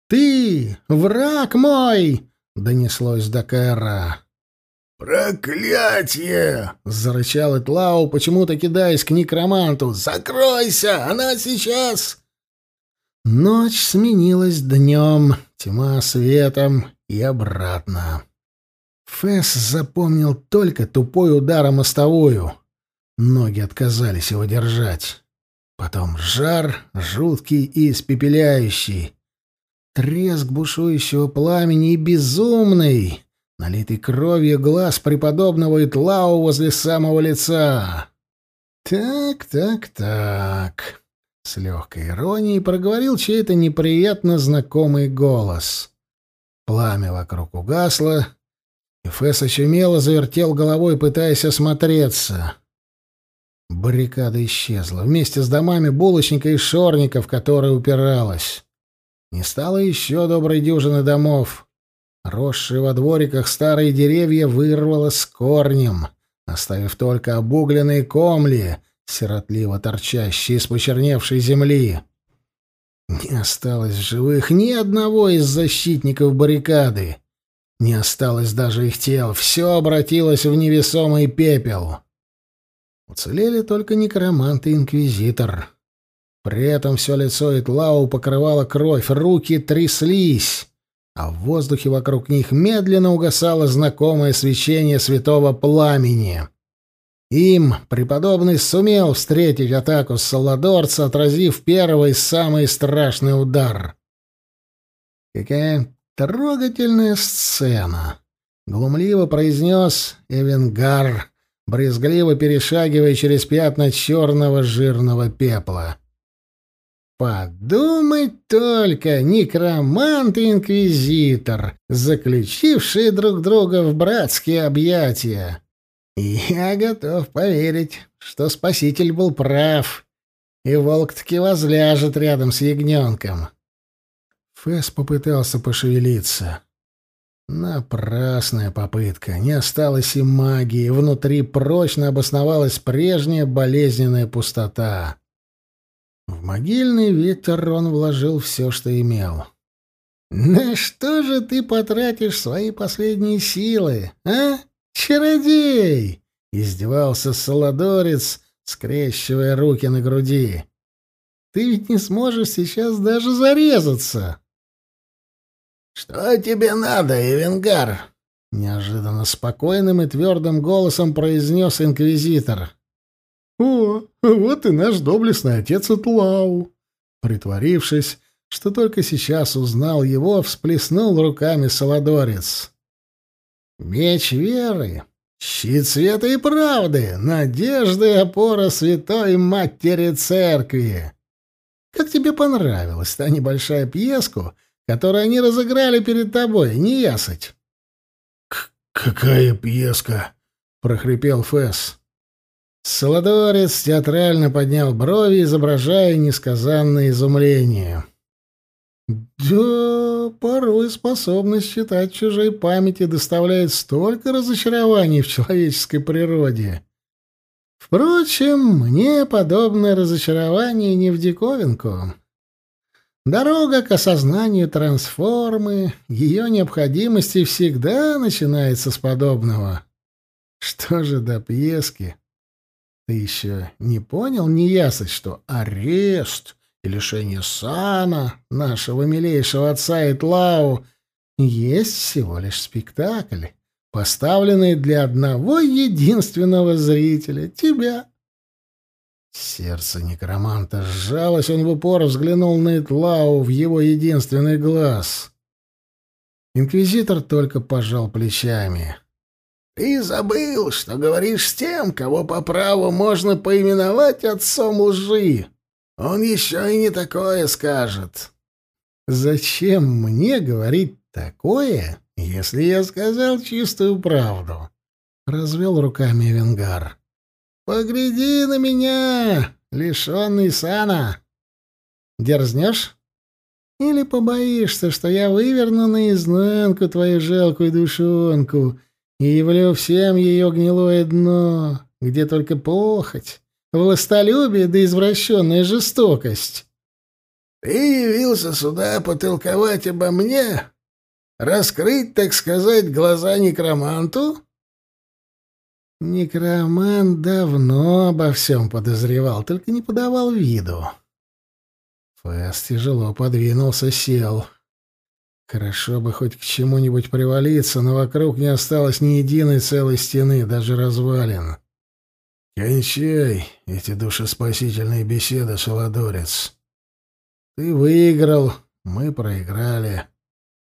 «Ты, враг мой!» — донеслось до Кэра. «Проклятие!» — зарычал Этлау, почему-то кидаясь к некроманту. «Закройся! Она сейчас...» Ночь сменилась днем, тьма светом и обратно. Фэс запомнил только тупой удар о мостовую. Ноги отказались его держать. Потом жар, жуткий и испепеляющий. Треск бушующего пламени и безумный, налитый кровью глаз преподобного Итлау возле самого лица. Так, так, так. С легкой иронией проговорил чей-то неприятно знакомый голос. Пламя вокруг угасло, и Фесс очумело завертел головой, пытаясь осмотреться. Баррикада исчезла, вместе с домами булочника и шорника, в которые упиралась. Не стало еще доброй дюжины домов. Росшие во двориках старые деревья вырвало с корнем, оставив только обугленные комли — сиротливо торчащие из почерневшей земли. Не осталось живых ни одного из защитников баррикады. Не осталось даже их тел. Все обратилось в невесомый пепел. Уцелели только некромант и инквизитор. При этом все лицо Итлау покрывало кровь, руки тряслись, а в воздухе вокруг них медленно угасало знакомое свечение святого пламени. Им преподобный сумел встретить атаку Саладорца, отразив первый самый страшный удар. «Какая трогательная сцена!» — глумливо произнес Эвенгар, брезгливо перешагивая через пятна черного жирного пепла. Подумать только, некромант и инквизитор, заключившие друг друга в братские объятия. Я готов поверить, что спаситель был прав, и волк таки возляжет рядом с ягненком. Фэс попытался пошевелиться. Напрасная попытка. Не осталось и магии. Внутри прочно обосновалась прежняя болезненная пустота. В могильный ветер он вложил все, что имел. «На что же ты потратишь свои последние силы, а?» «Чародей!» — издевался Солодорец, скрещивая руки на груди. «Ты ведь не сможешь сейчас даже зарезаться!» «Что тебе надо, Эвенгар?» — неожиданно спокойным и твердым голосом произнес инквизитор. «О, вот и наш доблестный отец Итлау!» Притворившись, что только сейчас узнал его, всплеснул руками Солодорец. Меч веры, щит света и правды, надежда и опора святой матери церкви. Как тебе понравилась та небольшая пьеску, которую они разыграли перед тобой, не ясать? — Какая пьеска? — прохрипел Фэс. Солодорец театрально поднял брови, изображая несказанное изумление. Да, порой способность читать чужой памяти доставляет столько разочарований в человеческой природе. Впрочем, мне подобное разочарование не в диковинку. Дорога к осознанию трансформы, ее необходимости всегда начинается с подобного. Что же до пьески? Ты еще не понял, неясыть, что арест и лишение сана нашего милейшего отца Итлау есть всего лишь спектакль, поставленный для одного единственного зрителя — тебя. Сердце некроманта сжалось, он в упор взглянул на Итлау в его единственный глаз. Инквизитор только пожал плечами. «Ты забыл, что говоришь с тем, кого по праву можно поименовать отцом лжи. Он еще и не такое скажет. Зачем мне говорить такое, если я сказал чистую правду? Развел руками Венгар. Погляди на меня, лишенный сана. Дерзнешь? Или побоишься, что я выверну наизнанку твою жалкую душонку и явлю всем ее гнилое дно, где только похоть, Властолюбие да извращенная жестокость. Ты явился сюда потолковать обо мне? Раскрыть, так сказать, глаза некроманту? Некромант давно обо всем подозревал, только не подавал виду. Фэс тяжело подвинулся, сел. Хорошо бы хоть к чему-нибудь привалиться, но вокруг не осталось ни единой целой стены, даже развалин. Кончай эти душеспасительные беседы, Шаладорец. Ты выиграл, мы проиграли.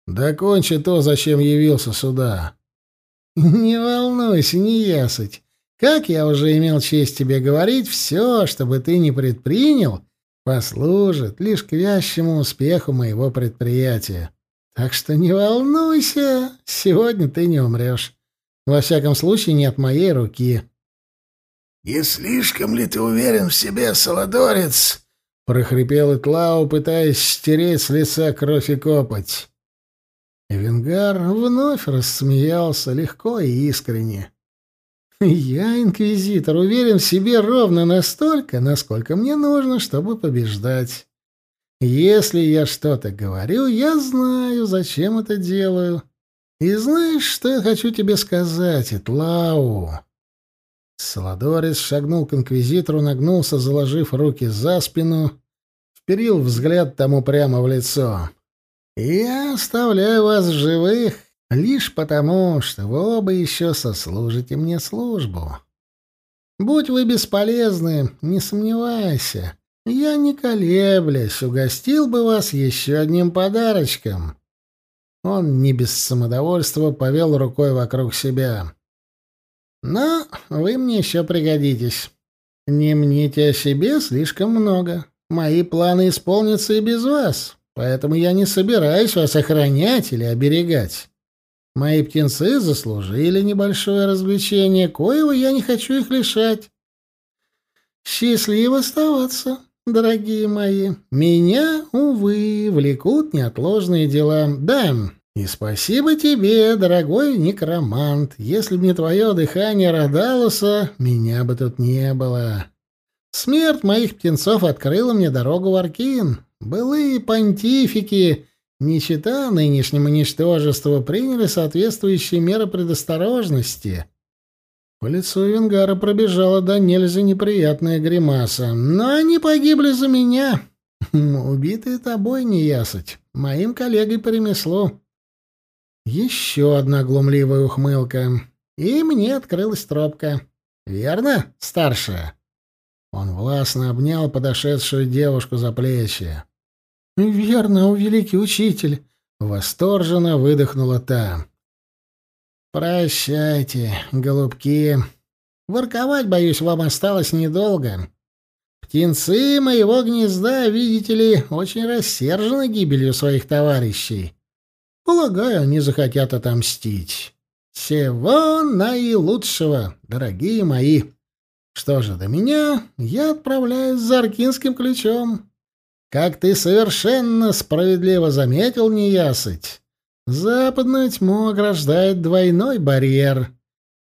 Докончи то, зачем явился сюда. Не волнуйся, не ясыть. Как я уже имел честь тебе говорить, все, что бы ты ни предпринял, послужит лишь к вящему успеху моего предприятия. Так что не волнуйся, сегодня ты не умрешь. Во всяком случае, не от моей руки. «И слишком ли ты уверен в себе, Солодорец?» — прохрипел Итлау, пытаясь стереть с лица кровь и копоть. Эвенгар вновь рассмеялся легко и искренне. «Я, инквизитор, уверен в себе ровно настолько, насколько мне нужно, чтобы побеждать. Если я что-то говорю, я знаю, зачем это делаю. И знаешь, что я хочу тебе сказать, Итлау?» Саладорис шагнул к инквизитору, нагнулся, заложив руки за спину, вперил взгляд тому прямо в лицо. «Я оставляю вас живых лишь потому, что вы оба еще сослужите мне службу. Будь вы бесполезны, не сомневайся, я, не колеблясь, угостил бы вас еще одним подарочком». Он не без самодовольства повел рукой вокруг себя. «Но вы мне еще пригодитесь. Не мните о себе слишком много. Мои планы исполнятся и без вас, поэтому я не собираюсь вас охранять или оберегать. Мои птенцы заслужили небольшое развлечение, коего я не хочу их лишать. Счастливо оставаться, дорогие мои. Меня, увы, влекут неотложные дела. Да, и спасибо тебе, дорогой некромант. Если бы не твое дыхание Радалуса, меня бы тут не было. Смерть моих птенцов открыла мне дорогу в Аркин. Былые понтифики, не чита нынешнему ничтожеству, приняли соответствующие меры предосторожности. По лицу Венгара пробежала до нельзя неприятная гримаса. Но они погибли за меня. Убитые тобой, не ясать. Моим коллегой по ремеслу. Еще одна глумливая ухмылка. И мне открылась тропка. Верно, старшая? Он властно обнял подошедшую девушку за плечи. «Верно, у великий учитель!» — восторженно выдохнула та. «Прощайте, голубки. Ворковать, боюсь, вам осталось недолго. Птенцы моего гнезда, видите ли, очень рассержены гибелью своих товарищей. Полагаю, они захотят отомстить. Всего наилучшего, дорогие мои!» Что же до меня, я отправляюсь за аркинским ключом. Как ты совершенно справедливо заметил, неясыть, западную тьму ограждает двойной барьер.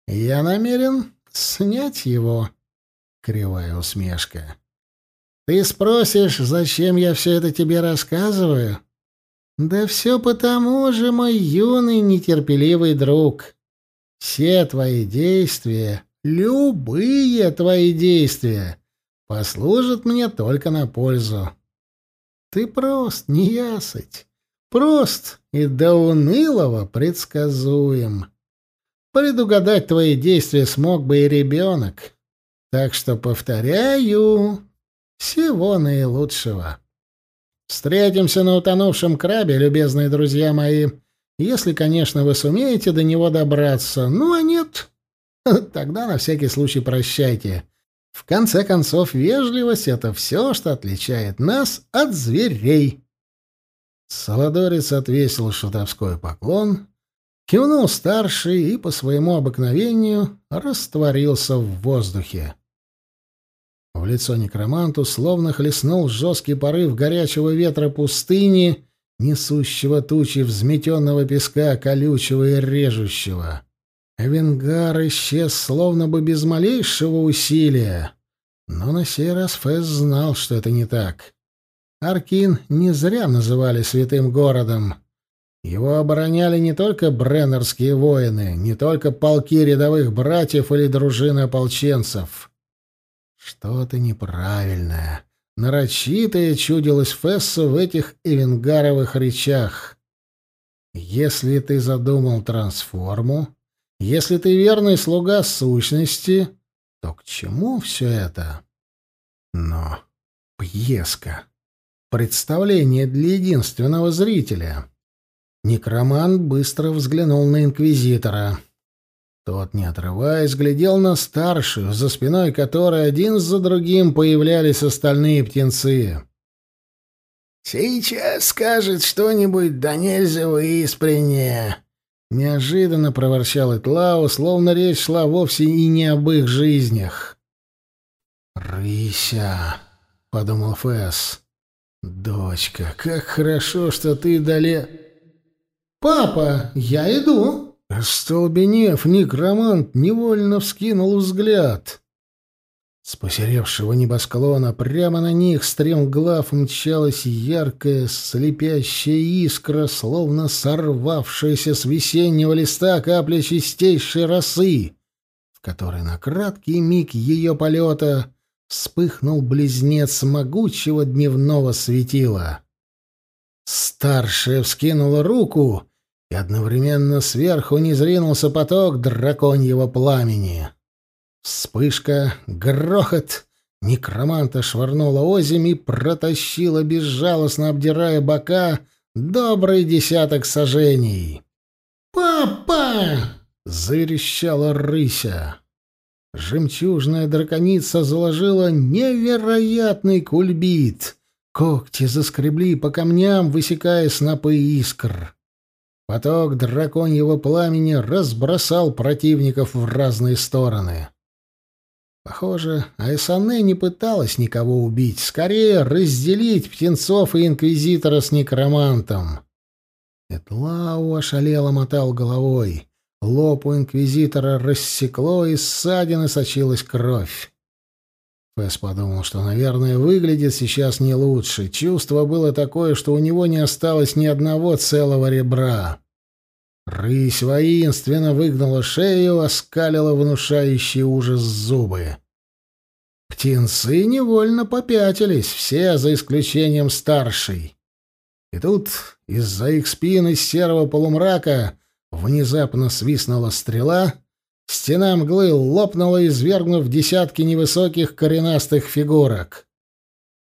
Я намерен снять его. Кривая усмешка. Ты спросишь, зачем я все это тебе рассказываю? Да все потому же, мой юный нетерпеливый друг. Все твои действия Любые твои действия послужат мне только на пользу. Ты прост, неясыть, прост и до унылого предсказуем. Предугадать твои действия смог бы и ребенок. Так что повторяю, всего наилучшего. Встретимся на утонувшем крабе, любезные друзья мои, если, конечно, вы сумеете до него добраться. Ну, а нет, Тогда на всякий случай прощайте. В конце концов, вежливость — это все, что отличает нас от зверей. Солодорец отвесил шутовской поклон, кивнул старший и по своему обыкновению растворился в воздухе. В лицо некроманту словно хлестнул жесткий порыв горячего ветра пустыни, несущего тучи взметенного песка, колючего и режущего. Венгар исчез словно бы без малейшего усилия. Но на сей раз Фэс знал, что это не так. Аркин не зря называли святым городом. Его обороняли не только бреннерские воины, не только полки рядовых братьев или дружины ополченцев. Что-то неправильное, нарочитое чудилось Фессу в этих эвенгаровых речах. Если ты задумал трансформу, если ты верный слуга сущности, то к чему все это? Но пьеска. Представление для единственного зрителя. Некромант быстро взглянул на инквизитора. Тот, не отрываясь, глядел на старшую, за спиной которой один за другим появлялись остальные птенцы. «Сейчас скажет что-нибудь да нельзя выспренне», Неожиданно проворчал Итлау, словно речь шла вовсе и не об их жизнях. «Рыся», — подумал Фэс, — «дочка, как хорошо, что ты дале...» «Папа, я иду!» Столбенев, некромант невольно вскинул взгляд. С посеревшего небосклона прямо на них стремглав мчалась яркая, слепящая искра, словно сорвавшаяся с весеннего листа капля чистейшей росы, в которой на краткий миг ее полета вспыхнул близнец могучего дневного светила. Старшая вскинула руку, и одновременно сверху низринулся поток драконьего пламени. Вспышка, грохот. Некроманта швырнула озимь и протащила, безжалостно обдирая бока, добрый десяток сажений. «Папа!» — заверещала рыся. Жемчужная драконица заложила невероятный кульбит. Когти заскребли по камням, высекая снопы искр. Поток драконьего пламени разбросал противников в разные стороны. Похоже, Айсане не пыталась никого убить, скорее разделить птенцов и инквизитора с некромантом. Этлау ошалело мотал головой. Лоб у инквизитора рассекло, и ссадины сочилась кровь. Фэс подумал, что, наверное, выглядит сейчас не лучше. Чувство было такое, что у него не осталось ни одного целого ребра. Рысь воинственно выгнула шею, оскалила внушающий ужас зубы. Птенцы невольно попятились, все за исключением старшей. И тут из-за их спины серого полумрака внезапно свистнула стрела, стена мглы лопнула, извергнув десятки невысоких коренастых фигурок.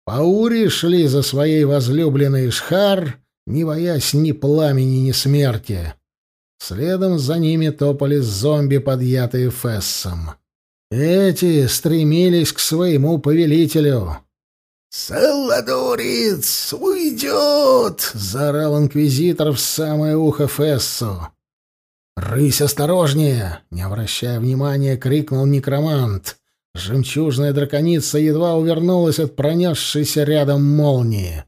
Паури шли за своей возлюбленной Шхар, не боясь ни пламени, ни смерти. Следом за ними топали зомби, подъятые Фессом. Эти стремились к своему повелителю. «Саладорец уйдет!» — заорал инквизитор в самое ухо Фессу. «Рысь, осторожнее!» — не обращая внимания, крикнул некромант. Жемчужная драконица едва увернулась от пронесшейся рядом молнии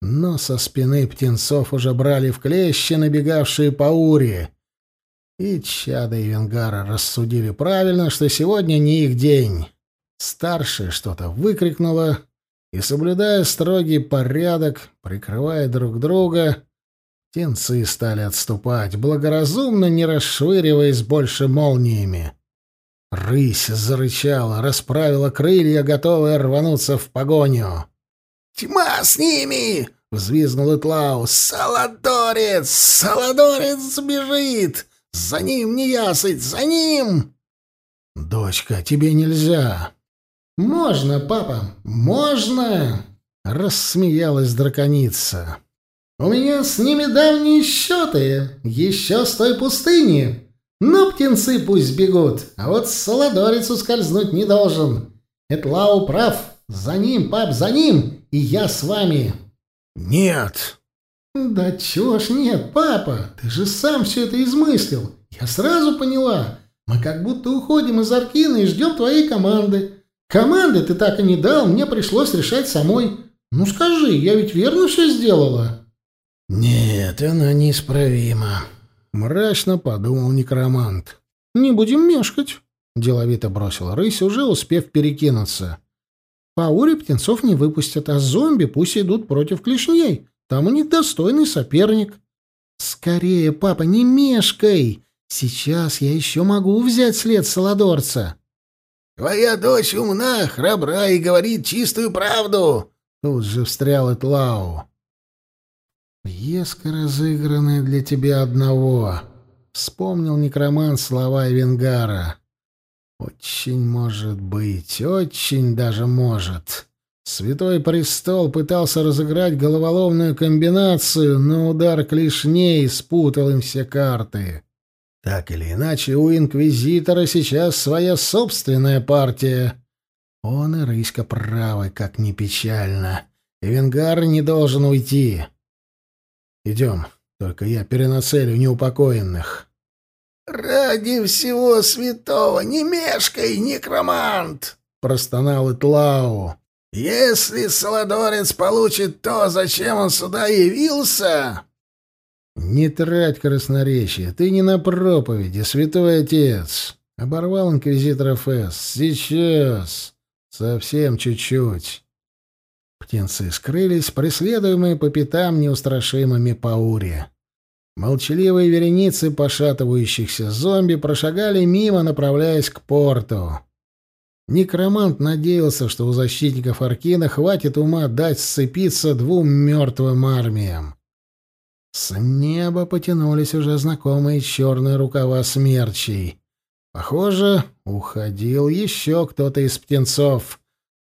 но со спины птенцов уже брали в клещи набегавшие паури. И Чада и Венгара рассудили правильно, что сегодня не их день. Старшая что-то выкрикнула, и, соблюдая строгий порядок, прикрывая друг друга, птенцы стали отступать, благоразумно не расшвыриваясь больше молниями. Рысь зарычала, расправила крылья, готовая рвануться в погоню. «Тьма с ними!» — взвизгнул Итлау. «Саладорец! Саладорец сбежит! За ним не ясыть! За ним!» «Дочка, тебе нельзя!» «Можно, папа, можно!» — рассмеялась драконица. «У меня с ними давние счеты, еще с той пустыни. Но птенцы пусть бегут, а вот Саладорец ускользнуть не должен. Этлау прав, за ним, пап, за ним!» и я с вами». «Нет». «Да чего ж нет, папа? Ты же сам все это измыслил. Я сразу поняла. Мы как будто уходим из Аркина и ждем твоей команды. Команды ты так и не дал, мне пришлось решать самой. Ну скажи, я ведь верно все сделала?» «Нет, она неисправима», — мрачно подумал некромант. «Не будем мешкать», — деловито бросила рысь, уже успев перекинуться. Паури птенцов не выпустят, а зомби пусть идут против клешней. Там у них достойный соперник. Скорее, папа, не мешкай. Сейчас я еще могу взять след Саладорца. Твоя дочь умна, храбра и говорит чистую правду. Тут же встрял Этлау. Пьеска, разыгранная для тебя одного. Вспомнил некроман слова Эвенгара. Очень может быть, очень даже может. Святой престол пытался разыграть головоломную комбинацию, но удар клешней спутал им все карты. Так или иначе, у инквизитора сейчас своя собственная партия. Он и рыська правый, как ни печально. И Венгар не должен уйти. Идем, только я перенацелю неупокоенных. «Ради всего святого, не мешкай, некромант!» — простонал Итлау. «Если Саладорец получит то, зачем он сюда явился...» «Не трать красноречие, ты не на проповеди, святой отец!» — оборвал инквизитор Фесс. «Сейчас! Совсем чуть-чуть. Птенцы скрылись, преследуемые по пятам неустрашимыми паури. Молчаливые вереницы пошатывающихся зомби прошагали мимо, направляясь к порту. Некромант надеялся, что у защитников Аркина хватит ума дать сцепиться двум мертвым армиям. С неба потянулись уже знакомые черные рукава смерчей. Похоже, уходил еще кто-то из птенцов,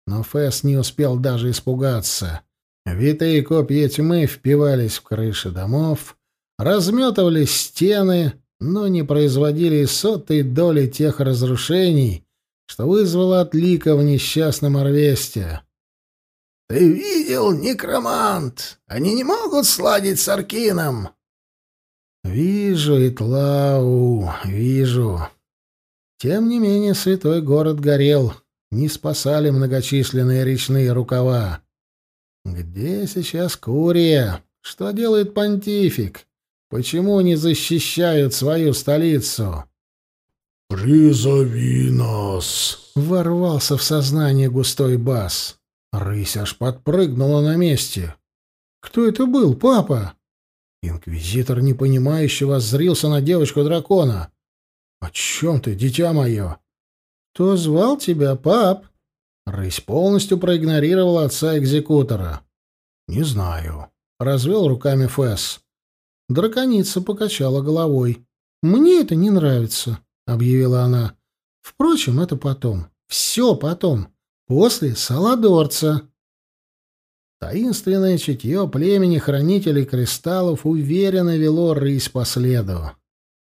но Фэс не успел даже испугаться. Витые копья тьмы впивались в крыши домов, разметывались стены, но не производили сотой доли тех разрушений, что вызвало отлика в несчастном Орвесте. «Ты видел, некромант? Они не могут сладить с Аркином!» «Вижу, Итлау, вижу. Тем не менее, святой город горел, не спасали многочисленные речные рукава. Где сейчас Курия? Что делает понтифик? Почему не защищают свою столицу?» «Призови нас!» — ворвался в сознание густой бас. Рысь аж подпрыгнула на месте. «Кто это был, папа?» Инквизитор непонимающе воззрился на девочку-дракона. «О чем ты, дитя мое?» «Кто звал тебя, пап?» Рысь полностью проигнорировал отца-экзекутора. «Не знаю», — развел руками Фэс. Драконица покачала головой. «Мне это не нравится», — объявила она. «Впрочем, это потом. Все потом. После Саладорца. Таинственное чутье племени хранителей кристаллов уверенно вело рысь по следу.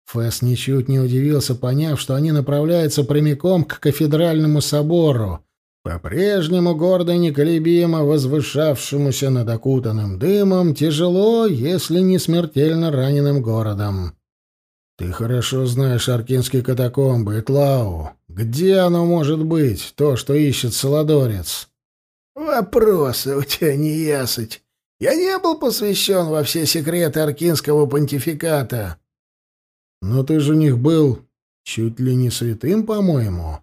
Фэс ничуть не удивился, поняв, что они направляются прямиком к кафедральному собору, по-прежнему гордо и неколебимо возвышавшемуся над окутанным дымом, тяжело, если не смертельно раненым городом. «Ты хорошо знаешь аркинские катакомбы, Этлау. Где оно может быть, то, что ищет Солодорец?» «Вопросы у тебя не ясыть. Я не был посвящен во все секреты аркинского понтификата». «Но ты же у них был чуть ли не святым, по-моему».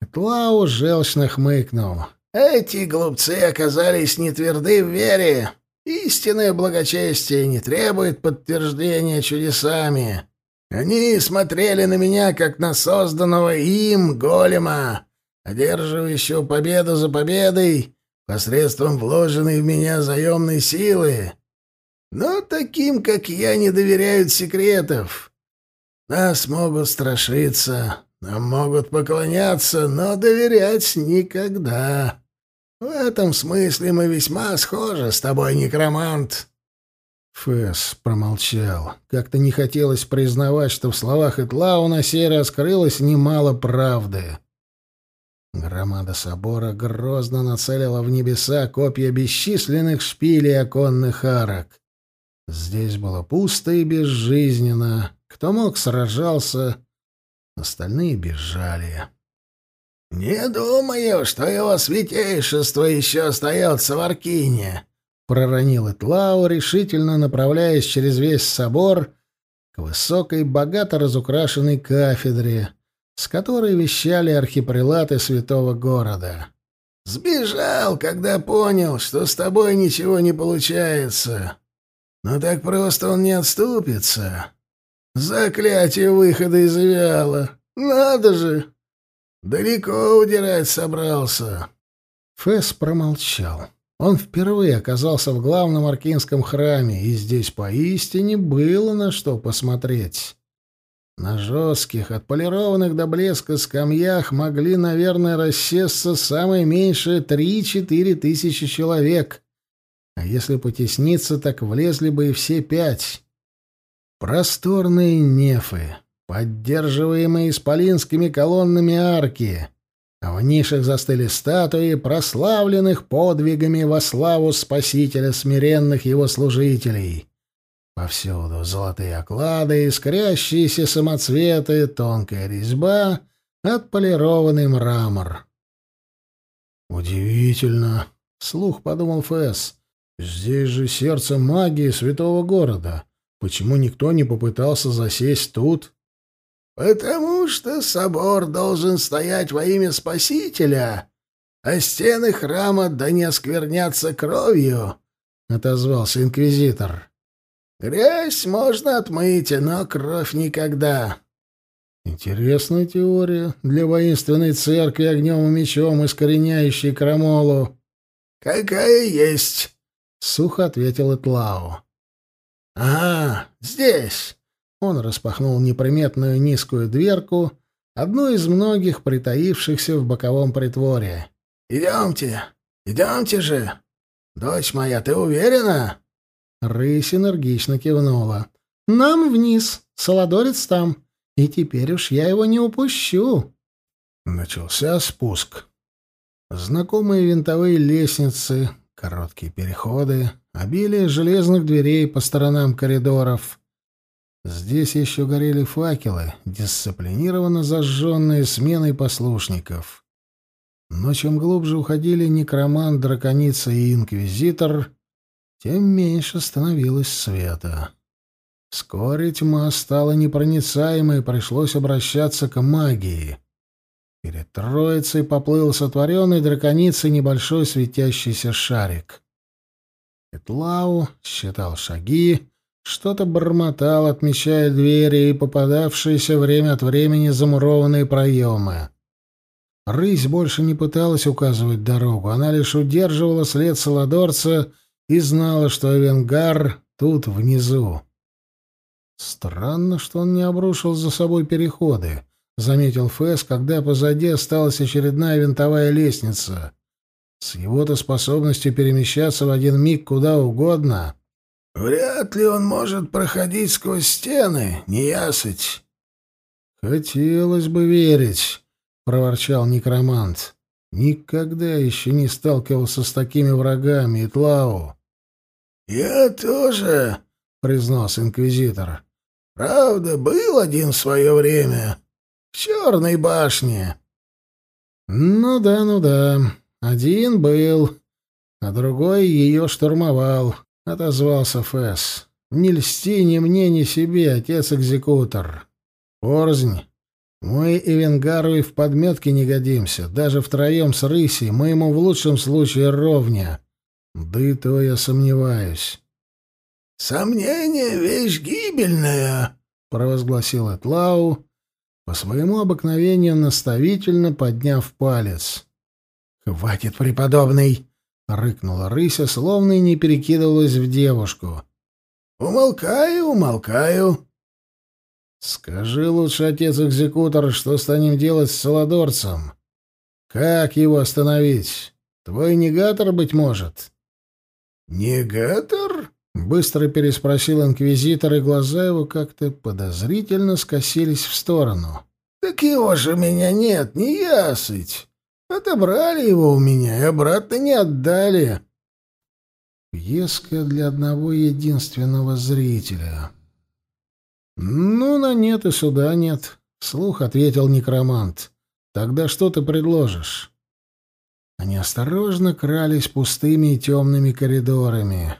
Этлау желчно хмыкнул. «Эти глупцы оказались нетверды в вере. Истинное благочестие не требует подтверждения чудесами. Они смотрели на меня, как на созданного им голема, одерживающего победу за победой посредством вложенной в меня заемной силы. Но таким, как я, не доверяют секретов. Нас могут страшиться, нам могут поклоняться, но доверять никогда. В этом смысле мы весьма схожи с тобой, некромант. Фэс промолчал. Как-то не хотелось признавать, что в словах Итлау на сей немало правды. Громада собора грозно нацелила в небеса копья бесчисленных шпилей оконных арок. Здесь было пусто и безжизненно. Кто мог, сражался, остальные бежали. «Не думаю, что его святейшество еще остается в Аркине», — проронил Итлау, решительно направляясь через весь собор к высокой, богато разукрашенной кафедре, с которой вещали архипрелаты святого города. «Сбежал, когда понял, что с тобой ничего не получается. Но так просто он не отступится. Заклятие выхода из. Надо же!» Далеко удирать собрался. Фэс промолчал. Он впервые оказался в главном аркинском храме, и здесь поистине было на что посмотреть. На жестких, отполированных до блеска скамьях могли, наверное, рассесться самое меньшее три-четыре тысячи человек. А если потесниться, так влезли бы и все пять. Просторные нефы, поддерживаемые исполинскими колоннами арки, а в нишах застыли статуи, прославленных подвигами во славу Спасителя смиренных его служителей. Повсюду золотые оклады, искрящиеся самоцветы, тонкая резьба, отполированный мрамор. «Удивительно!» — слух подумал Фэс. «Здесь же сердце магии святого города. Почему никто не попытался засесть тут?» «Потому что собор должен стоять во имя Спасителя, а стены храма да не осквернятся кровью, — отозвался инквизитор. Грязь можно отмыть, но кровь никогда. Интересная теория для воинственной церкви огнем и мечом, искореняющей крамолу. Какая есть, — сухо ответил Этлау. «Ага, здесь!» Он распахнул неприметную низкую дверку, одну из многих притаившихся в боковом притворе. «Идемте, идемте же! Дочь моя, ты уверена?» Рысь энергично кивнула. «Нам вниз, Солодорец там, и теперь уж я его не упущу». Начался спуск. Знакомые винтовые лестницы, короткие переходы, обилие железных дверей по сторонам коридоров. Здесь еще горели факелы, дисциплинированно зажженные сменой послушников. Но чем глубже уходили некромант, драконица и инквизитор, тем меньше становилось света. Вскоре тьма стала непроницаемой, пришлось обращаться к магии. Перед троицей поплыл сотворенный драконицей небольшой светящийся шарик. Этлау считал шаги, что-то бормотал, отмечая двери и попадавшиеся время от времени замурованные проемы. Рысь больше не пыталась указывать дорогу, она лишь удерживала след Саладорца и знала, что Эвенгар тут, внизу. Странно, что он не обрушил за собой переходы, — заметил Фэс, когда позади осталась очередная винтовая лестница. С его-то способностью перемещаться в один миг куда угодно. Вряд ли он может проходить сквозь стены, неясыть. Хотелось бы верить, проворчал некромант. Никогда еще не сталкивался с такими врагами, Итлау. Я тоже, признался инквизитор. Правда, был один в свое время. В черной башне. Ну да, ну да. Один был, а другой ее штурмовал, отозвался Фэс. Не льсти ни мне, ни себе, отец-экзекутор. Порзнь. Мы и Венгару и в подметке не годимся. Даже втроем с Рыси мы ему в лучшем случае ровня. Да и то я сомневаюсь. «Сомнение — вещь гибельная», — провозгласил Этлау, по своему обыкновению наставительно подняв палец. «Хватит, преподобный!» — рыкнула рыся, словно и не перекидывалась в девушку. «Умолкаю, умолкаю!» «Скажи лучше, отец-экзекутор, что станем делать с Солодорцем? Как его остановить? Твой негатор, быть может?» «Негатор?» — быстро переспросил инквизитор, и глаза его как-то подозрительно скосились в сторону. «Так его же у меня нет, не ясыть!» Отобрали его у меня и обратно не отдали. Пьеска для одного единственного зрителя. «Ну, на нет и сюда нет», — вслух ответил некромант. «Тогда что ты предложишь?» Они осторожно крались пустыми и темными коридорами.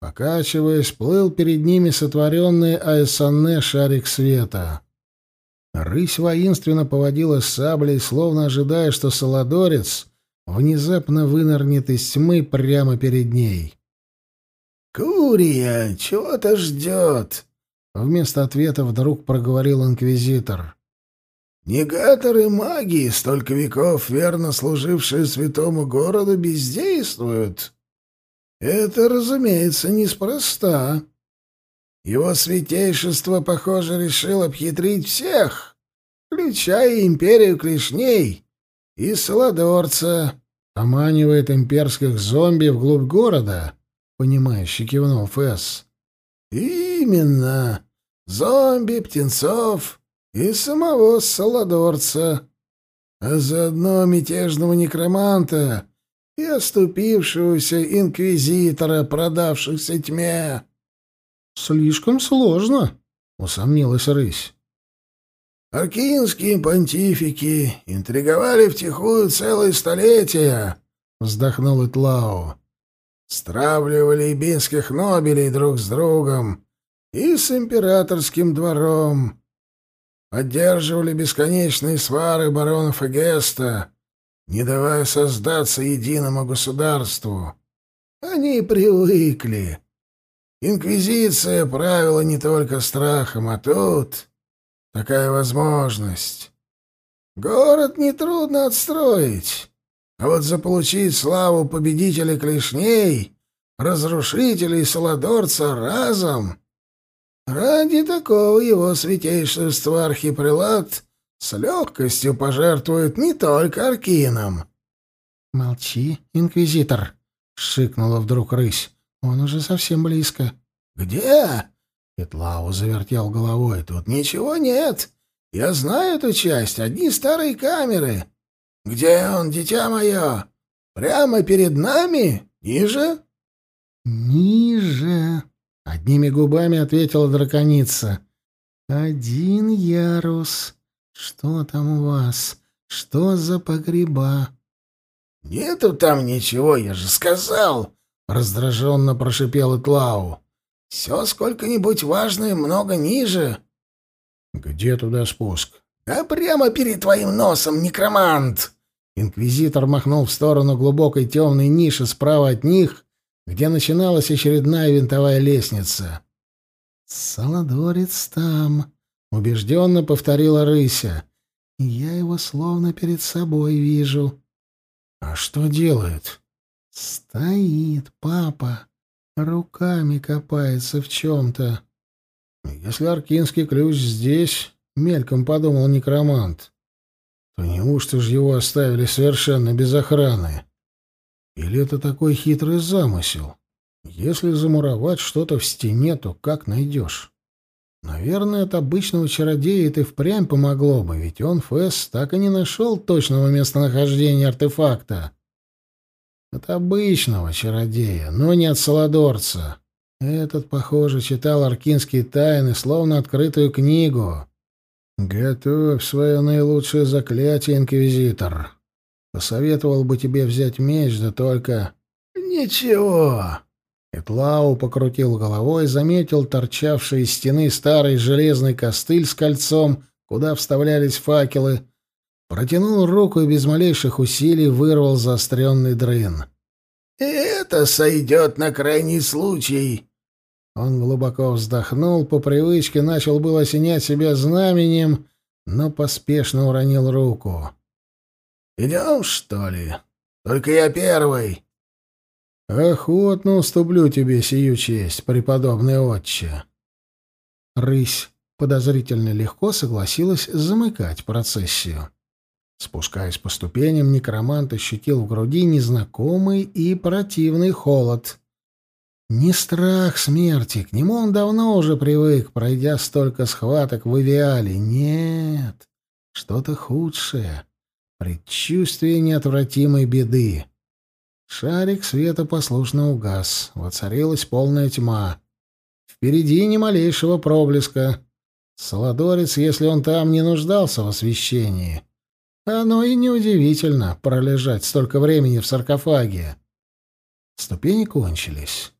Покачиваясь, плыл перед ними сотворенный Аэсанне шарик света. Рысь воинственно поводила саблей, словно ожидая, что Солодорец внезапно вынырнет из тьмы прямо перед ней. «Курия, чего-то ждет!» Вместо ответа вдруг проговорил инквизитор. «Негаторы магии, столько веков верно служившие святому городу, бездействуют. Это, разумеется, неспроста». Его святейшество, похоже, решил обхитрить всех, включая империю клешней и Солодорца. Поманивает имперских зомби вглубь города, — понимающе кивнул Фэс. Именно. Зомби, птенцов и самого Солодорца. А заодно мятежного некроманта и оступившегося инквизитора, продавшихся тьме. «Слишком сложно», — усомнилась рысь. «Аркинские понтифики интриговали втихую целые столетия», — вздохнул Итлау. «Стравливали ибинских нобелей друг с другом и с императорским двором. поддерживали бесконечные свары баронов и Геста, не давая создаться единому государству. Они привыкли. Инквизиция правила не только страхом, а тут такая возможность. Город нетрудно отстроить, а вот заполучить славу победителя клешней, разрушителей Саладорца разом... Ради такого его святейшество архипрелат с легкостью пожертвует не только Аркином. — Молчи, инквизитор, — шикнула вдруг рысь. — Он уже совсем близко. — Где? — Петлау завертел головой. — Тут ничего нет. Я знаю эту часть, одни старые камеры. Где он, дитя мое? Прямо перед нами? Ниже? — Ниже, Одними губами ответила драконица. «Один ярус. Что там у вас? Что за погреба?» «Нету там ничего, я же сказал!» — раздраженно прошипел Итлау. «Все сколько-нибудь важное много ниже». «Где туда спуск?» «Да прямо перед твоим носом, некромант!» Инквизитор махнул в сторону глубокой темной ниши справа от них, где начиналась очередная винтовая лестница. «Саладорец там», — убежденно повторила рыся. «Я его словно перед собой вижу». «А что делает?» «Стоит папа, руками копается в чем-то». «Если аркинский ключ здесь», — мельком подумал некромант, — «то неужто ж его оставили совершенно без охраны?» Или это такой хитрый замысел? Если замуровать что-то в стене, то как найдешь? Наверное, от обычного чародея это впрямь помогло бы, ведь он, Фэс, так и не нашел точного местонахождения артефакта. От обычного чародея, но не от Саладорца. Этот, похоже, читал аркинские тайны, словно открытую книгу. «Готовь свое наилучшее заклятие, инквизитор», Посоветовал бы тебе взять меч, да только... Ничего. Этлау покрутил головой, заметил торчавший из стены старый железный костыль с кольцом, куда вставлялись факелы, протянул руку и без малейших усилий вырвал заостренный дрын. «Это сойдет на крайний случай!» Он глубоко вздохнул, по привычке начал было осенять себя знаменем, но поспешно уронил руку. Идем, что ли? Только я первый. Охотно уступлю тебе сию честь, преподобный отче. Рысь подозрительно легко согласилась замыкать процессию. Спускаясь по ступеням, некромант ощутил в груди незнакомый и противный холод. Не страх смерти, к нему он давно уже привык, пройдя столько схваток в Ивиале. Нет, что-то худшее. Предчувствие неотвратимой беды. Шарик света послушно угас. Воцарилась полная тьма. Впереди ни малейшего проблеска. Солодорец, если он там не нуждался в освещении. Оно и неудивительно пролежать столько времени в саркофаге. Ступени кончились.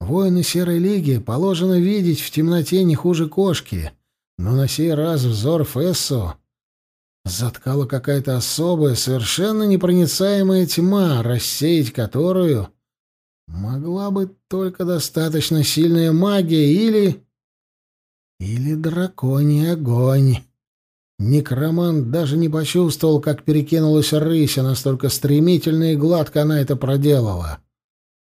Воины Серой Лиги положено видеть в темноте не хуже кошки, но на сей раз взор Фессо заткала какая-то особая, совершенно непроницаемая тьма, рассеять которую могла бы только достаточно сильная магия или... или драконий огонь. Некромант даже не почувствовал, как перекинулась рыся, настолько стремительно и гладко она это проделала.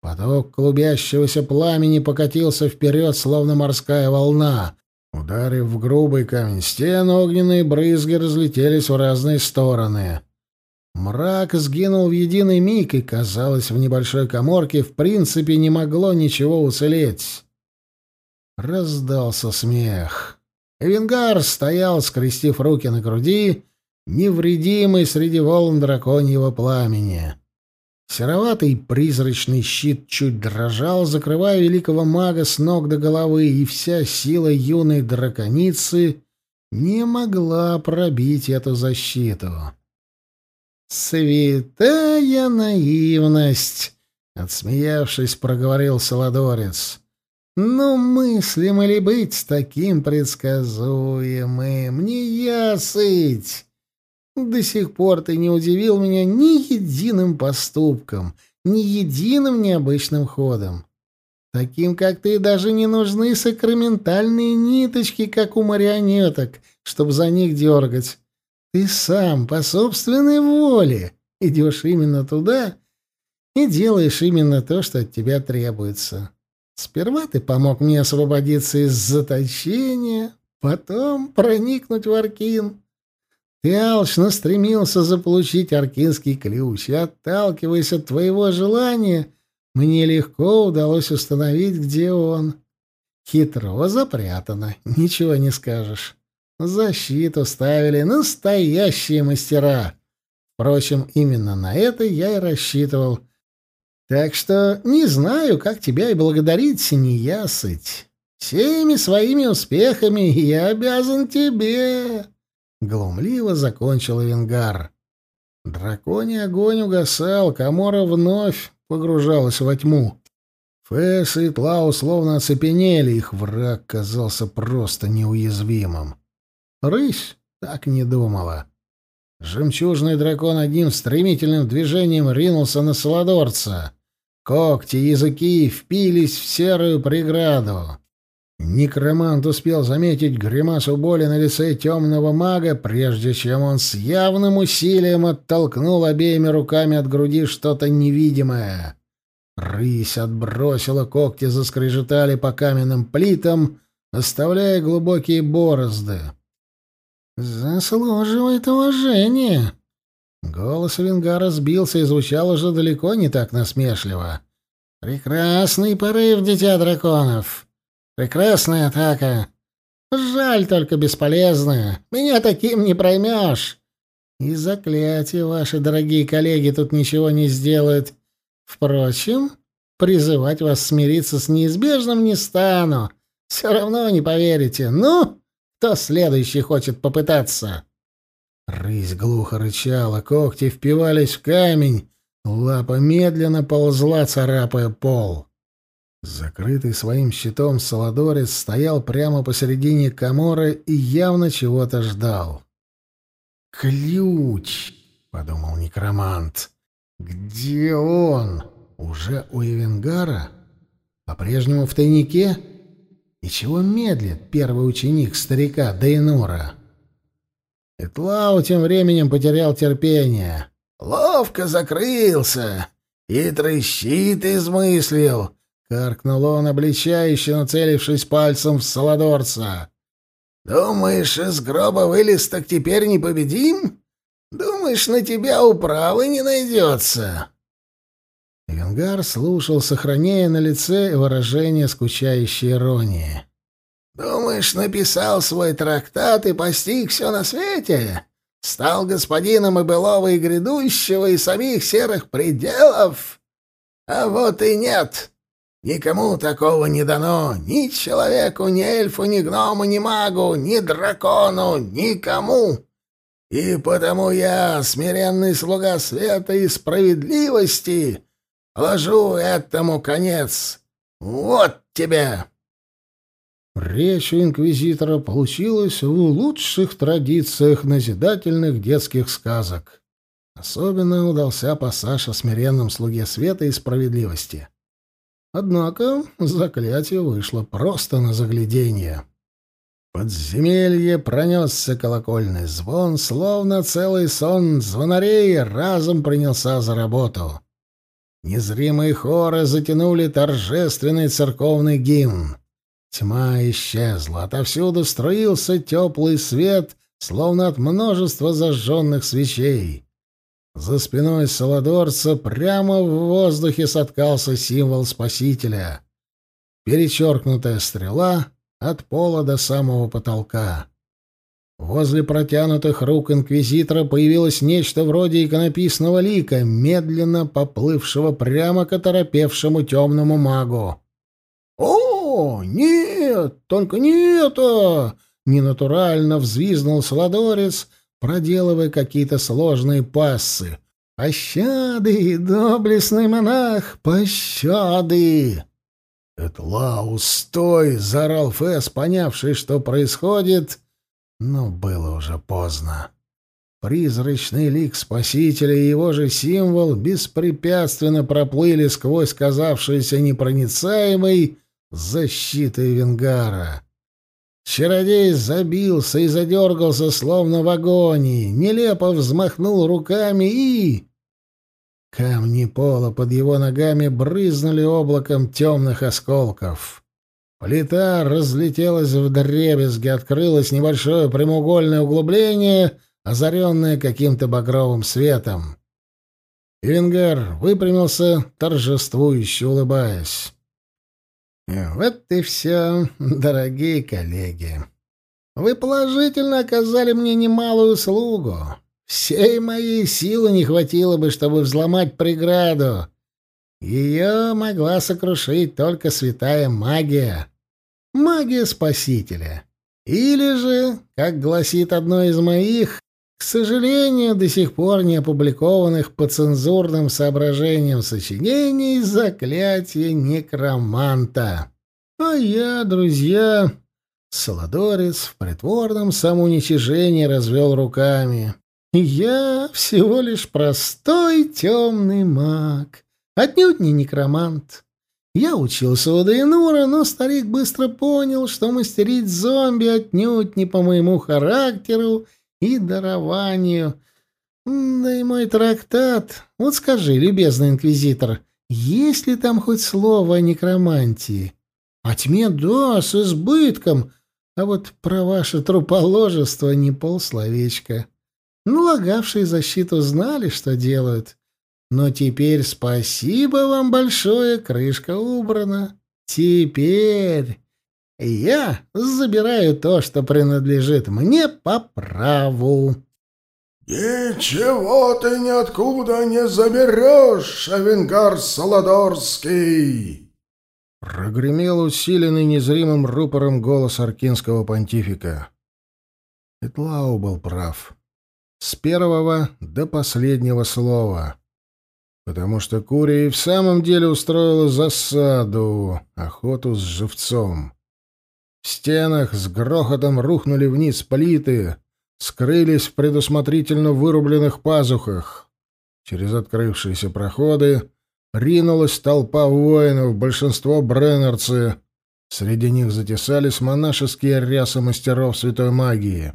Поток клубящегося пламени покатился вперед, словно морская волна, Ударив в грубый камень стен, огненные брызги разлетелись в разные стороны. Мрак сгинул в единый миг, и, казалось, в небольшой коморке в принципе не могло ничего уцелеть. Раздался смех. Эвенгар стоял, скрестив руки на груди, невредимый среди волн драконьего пламени. Сероватый призрачный щит чуть дрожал, закрывая великого мага с ног до головы, и вся сила юной драконицы не могла пробить эту защиту. «Святая наивность!» — отсмеявшись, проговорил Солодорец. Ну, мыслимо ли быть таким предсказуемым? Не ясыть! До сих пор ты не удивил меня ни единым поступком, ни единым необычным ходом. Таким, как ты, даже не нужны сакраментальные ниточки, как у марионеток, чтобы за них дергать. Ты сам, по собственной воле, идешь именно туда и делаешь именно то, что от тебя требуется. Сперва ты помог мне освободиться из заточения, потом проникнуть в Аркин. Ты алчно стремился заполучить аркинский ключ, и, отталкиваясь от твоего желания, мне легко удалось установить, где он. Хитро запрятано, ничего не скажешь. Защиту ставили настоящие мастера. Впрочем, именно на это я и рассчитывал. Так что не знаю, как тебя и благодарить, Синеясыть. Всеми своими успехами я обязан тебе. Глумливо закончил Венгар. Драконий огонь угасал, Камора вновь погружалась во тьму. Фэс и Тлау словно оцепенели, их враг казался просто неуязвимым. Рысь так не думала. Жемчужный дракон одним стремительным движением ринулся на Саладорца. Когти языки впились в серую преграду. Некромант успел заметить гримасу боли на лице темного мага, прежде чем он с явным усилием оттолкнул обеими руками от груди что-то невидимое. Рысь отбросила когти, заскрежетали по каменным плитам, оставляя глубокие борозды. «Заслуживает уважения!» Голос Венгара сбился и звучал уже далеко не так насмешливо. «Прекрасный порыв, дитя драконов! Прекрасная атака! Жаль только бесполезная. Меня таким не проймешь. И заклятие ваши, дорогие коллеги, тут ничего не сделают. Впрочем, призывать вас смириться с неизбежным не стану. Все равно не поверите. Ну, кто следующий хочет попытаться?» Рысь глухо рычала, когти впивались в камень, лапа медленно ползла, царапая пол. Закрытый своим щитом Саладорец стоял прямо посередине коморы и явно чего-то ждал. «Ключ!» — подумал некромант. «Где он? Уже у Эвенгара? По-прежнему в тайнике? И чего медлит первый ученик старика Дейнура?» Этлау тем временем потерял терпение. «Ловко закрылся! Хитрый щит измыслил!» Каркнул он, обличающе нацелившись пальцем в Саладорца. «Думаешь, из гроба вылез, так теперь не победим? Думаешь, на тебя управы не найдется?» Венгар слушал, сохраняя на лице выражение скучающей иронии. «Думаешь, написал свой трактат и постиг все на свете? Стал господином и былого, и грядущего, и самих серых пределов? А вот и нет!» Никому такого не дано, ни человеку, ни эльфу, ни гному, ни магу, ни дракону, никому. И потому я, смиренный слуга света и справедливости, положу этому конец. Вот тебе!» Речь у инквизитора получилась в лучших традициях назидательных детских сказок. Особенно удался пассаж о смиренном слуге света и справедливости. Однако заклятие вышло просто на загляденье. Подземелье пронесся колокольный звон, словно целый сон звонарей разом принялся за работу. Незримые хоры затянули торжественный церковный гимн. Тьма исчезла, отовсюду струился теплый свет, словно от множества зажженных свечей. За спиной Саладорца прямо в воздухе соткался символ Спасителя. Перечеркнутая стрела от пола до самого потолка. Возле протянутых рук инквизитора появилось нечто вроде иконописного лика, медленно поплывшего прямо к оторопевшему темному магу. «О, нет, только не это!» — ненатурально взвизнул Саладорец — проделывая какие-то сложные пассы. «Пощады, доблестный монах, пощады!» «Этлау, стой!» — заорал Фэс, понявший, что происходит, но было уже поздно. Призрачный лик Спасителя и его же символ беспрепятственно проплыли сквозь казавшуюся непроницаемой защитой Венгара. Чародей забился и задергался, словно в агонии, нелепо взмахнул руками и... Камни пола под его ногами брызнули облаком темных осколков. Плита разлетелась в дребезги, открылось небольшое прямоугольное углубление, озаренное каким-то багровым светом. Ивенгар выпрямился, торжествующе улыбаясь. «Вот и все, дорогие коллеги. Вы положительно оказали мне немалую услугу. Всей моей силы не хватило бы, чтобы взломать преграду. Ее могла сокрушить только святая магия. Магия Спасителя. Или же, как гласит одно из моих, к сожалению, до сих пор не опубликованных по цензурным соображениям сочинений «Заклятие некроманта». А я, друзья, Солодорец в притворном самоуничижении развел руками. Я всего лишь простой темный маг, отнюдь не некромант. Я учился у Дейнура, но старик быстро понял, что мастерить зомби отнюдь не по моему характеру и дарованию. Да и мой трактат... Вот скажи, любезный инквизитор, есть ли там хоть слово о некромантии? О тьме, да, с избытком, а вот про ваше труположество не полсловечка. Налагавшие защиту знали, что делают. Но теперь спасибо вам большое, крышка убрана. Теперь я забираю то, что принадлежит мне по праву. «Ничего ты ниоткуда не заберешь, Авенгар Солодорский!» Прогремел усиленный незримым рупором голос аркинского понтифика. Этлау был прав. С первого до последнего слова. Потому что Курия и в самом деле устроила засаду, охоту с живцом. В стенах с грохотом рухнули вниз плиты, скрылись в предусмотрительно вырубленных пазухах. Через открывшиеся проходы ринулась толпа воинов, большинство бреннерцы. Среди них затесались монашеские рясы мастеров святой магии.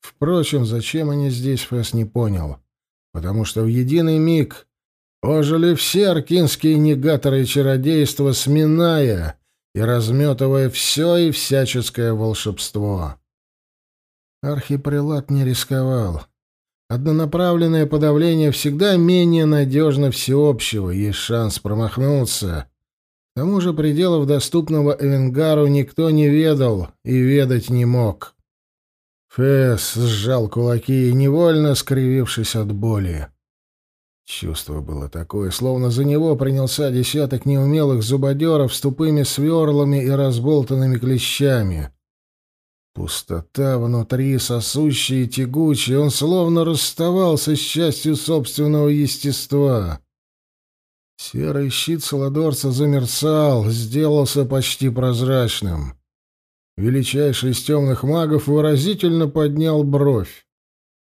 Впрочем, зачем они здесь, Фэс не понял. Потому что в единый миг ожили все аркинские негаторы и чародейства, сминая и разметывая все и всяческое волшебство. Архипрелат не рисковал. Однонаправленное подавление всегда менее надежно всеобщего, есть шанс промахнуться. К тому же пределов доступного Эвенгару никто не ведал и ведать не мог. Фэс сжал кулаки, невольно скривившись от боли. Чувство было такое, словно за него принялся десяток неумелых зубодеров с тупыми сверлами и разболтанными клещами. Пустота внутри, сосущая и тягучая, он словно расставался с частью собственного естества. Серый щит Саладорца замерцал, сделался почти прозрачным. Величайший из темных магов выразительно поднял бровь.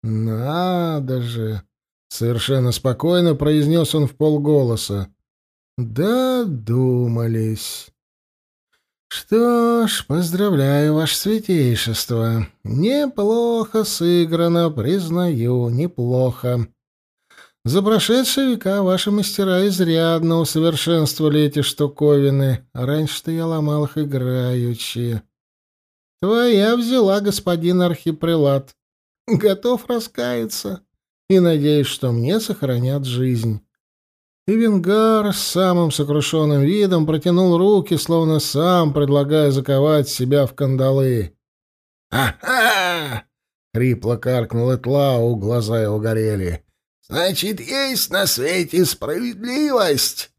«Надо же!» — совершенно спокойно произнес он в полголоса. «Додумались!» «Что ж, поздравляю, ваше святейшество. Неплохо сыграно, признаю, неплохо. За прошедшие века ваши мастера изрядно усовершенствовали эти штуковины, раньше-то я ломал их играючи. Твоя взяла, господин архипрелат. Готов раскаяться и надеюсь, что мне сохранят жизнь. И Венгар с самым сокрушенным видом протянул руки, словно сам предлагая заковать себя в кандалы. «Ага!» — хрипло каркнул Этлау, глаза его горели. «Значит, есть на свете справедливость.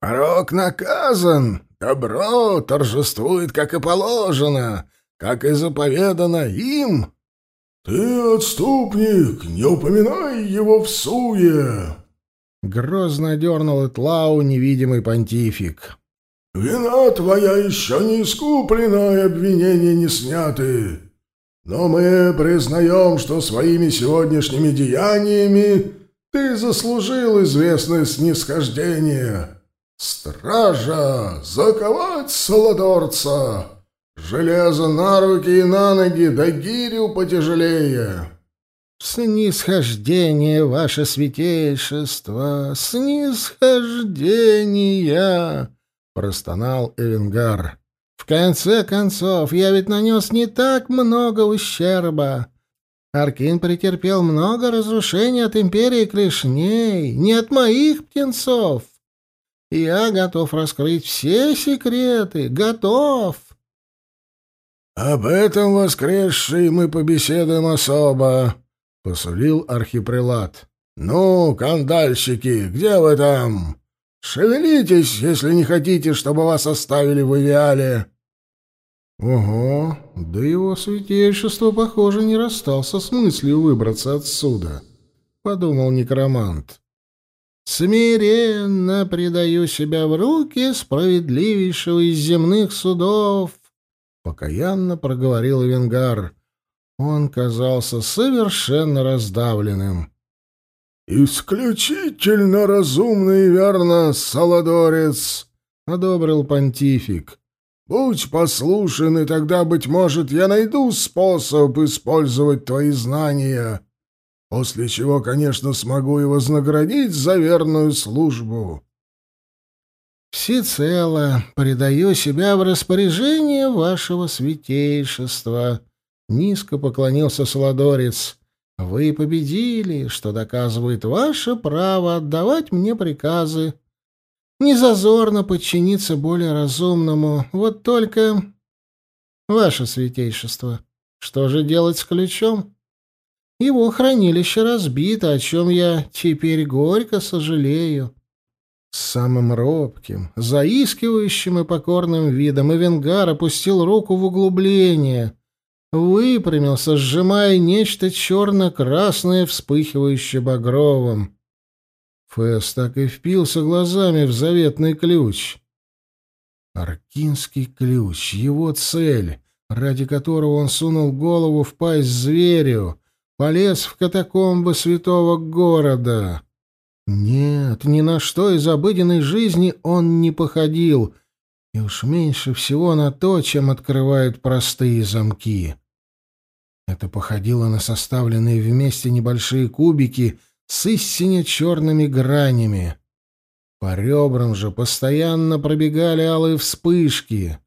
Порок наказан, добро торжествует, как и положено как и заповедано им. «Ты отступник, не упоминай его в суе!» Грозно дернул Этлау невидимый понтифик. Вина твоя еще не искуплена и обвинения не сняты. Но мы признаем, что своими сегодняшними деяниями ты заслужил известное снисхождение. Стража, заковать Саладорца, железо на руки и на ноги, да гирю потяжелее. «Снисхождение, ваше святейшество, снисхождения!» — простонал Эвенгар. «В конце концов, я ведь нанес не так много ущерба. Аркин претерпел много разрушений от империи клешней, не от моих птенцов. Я готов раскрыть все секреты, готов!» «Об этом, воскресший, мы побеседуем особо», — посулил архипрелат. «Ну, кандальщики, где вы там? Шевелитесь, если не хотите, чтобы вас оставили в Ивиале». «Ого, да его святейшество, похоже, не расстался с мыслью выбраться отсюда», — подумал некромант. «Смиренно предаю себя в руки справедливейшего из земных судов», — покаянно проговорил Венгар. Он казался совершенно раздавленным. «Исключительно разумный и верно, Саладорец!» — одобрил понтифик. «Будь послушен, и тогда, быть может, я найду способ использовать твои знания, после чего, конечно, смогу и вознаградить за верную службу». «Всецело предаю себя в распоряжение вашего святейшества», Низко поклонился Солодорец. «Вы победили, что доказывает ваше право отдавать мне приказы. Незазорно подчиниться более разумному. Вот только... Ваше святейшество, что же делать с ключом? Его хранилище разбито, о чем я теперь горько сожалею». С самым робким, заискивающим и покорным видом Эвенгар опустил руку в углубление — выпрямился, сжимая нечто черно-красное, вспыхивающее багровым. Фэс так и впился глазами в заветный ключ. Аркинский ключ, его цель, ради которого он сунул голову в пасть зверю, полез в катакомбы святого города. Нет, ни на что из обыденной жизни он не походил, и уж меньше всего на то, чем открывают простые замки. Это походило на составленные вместе небольшие кубики с истинно черными гранями. По ребрам же постоянно пробегали алые вспышки,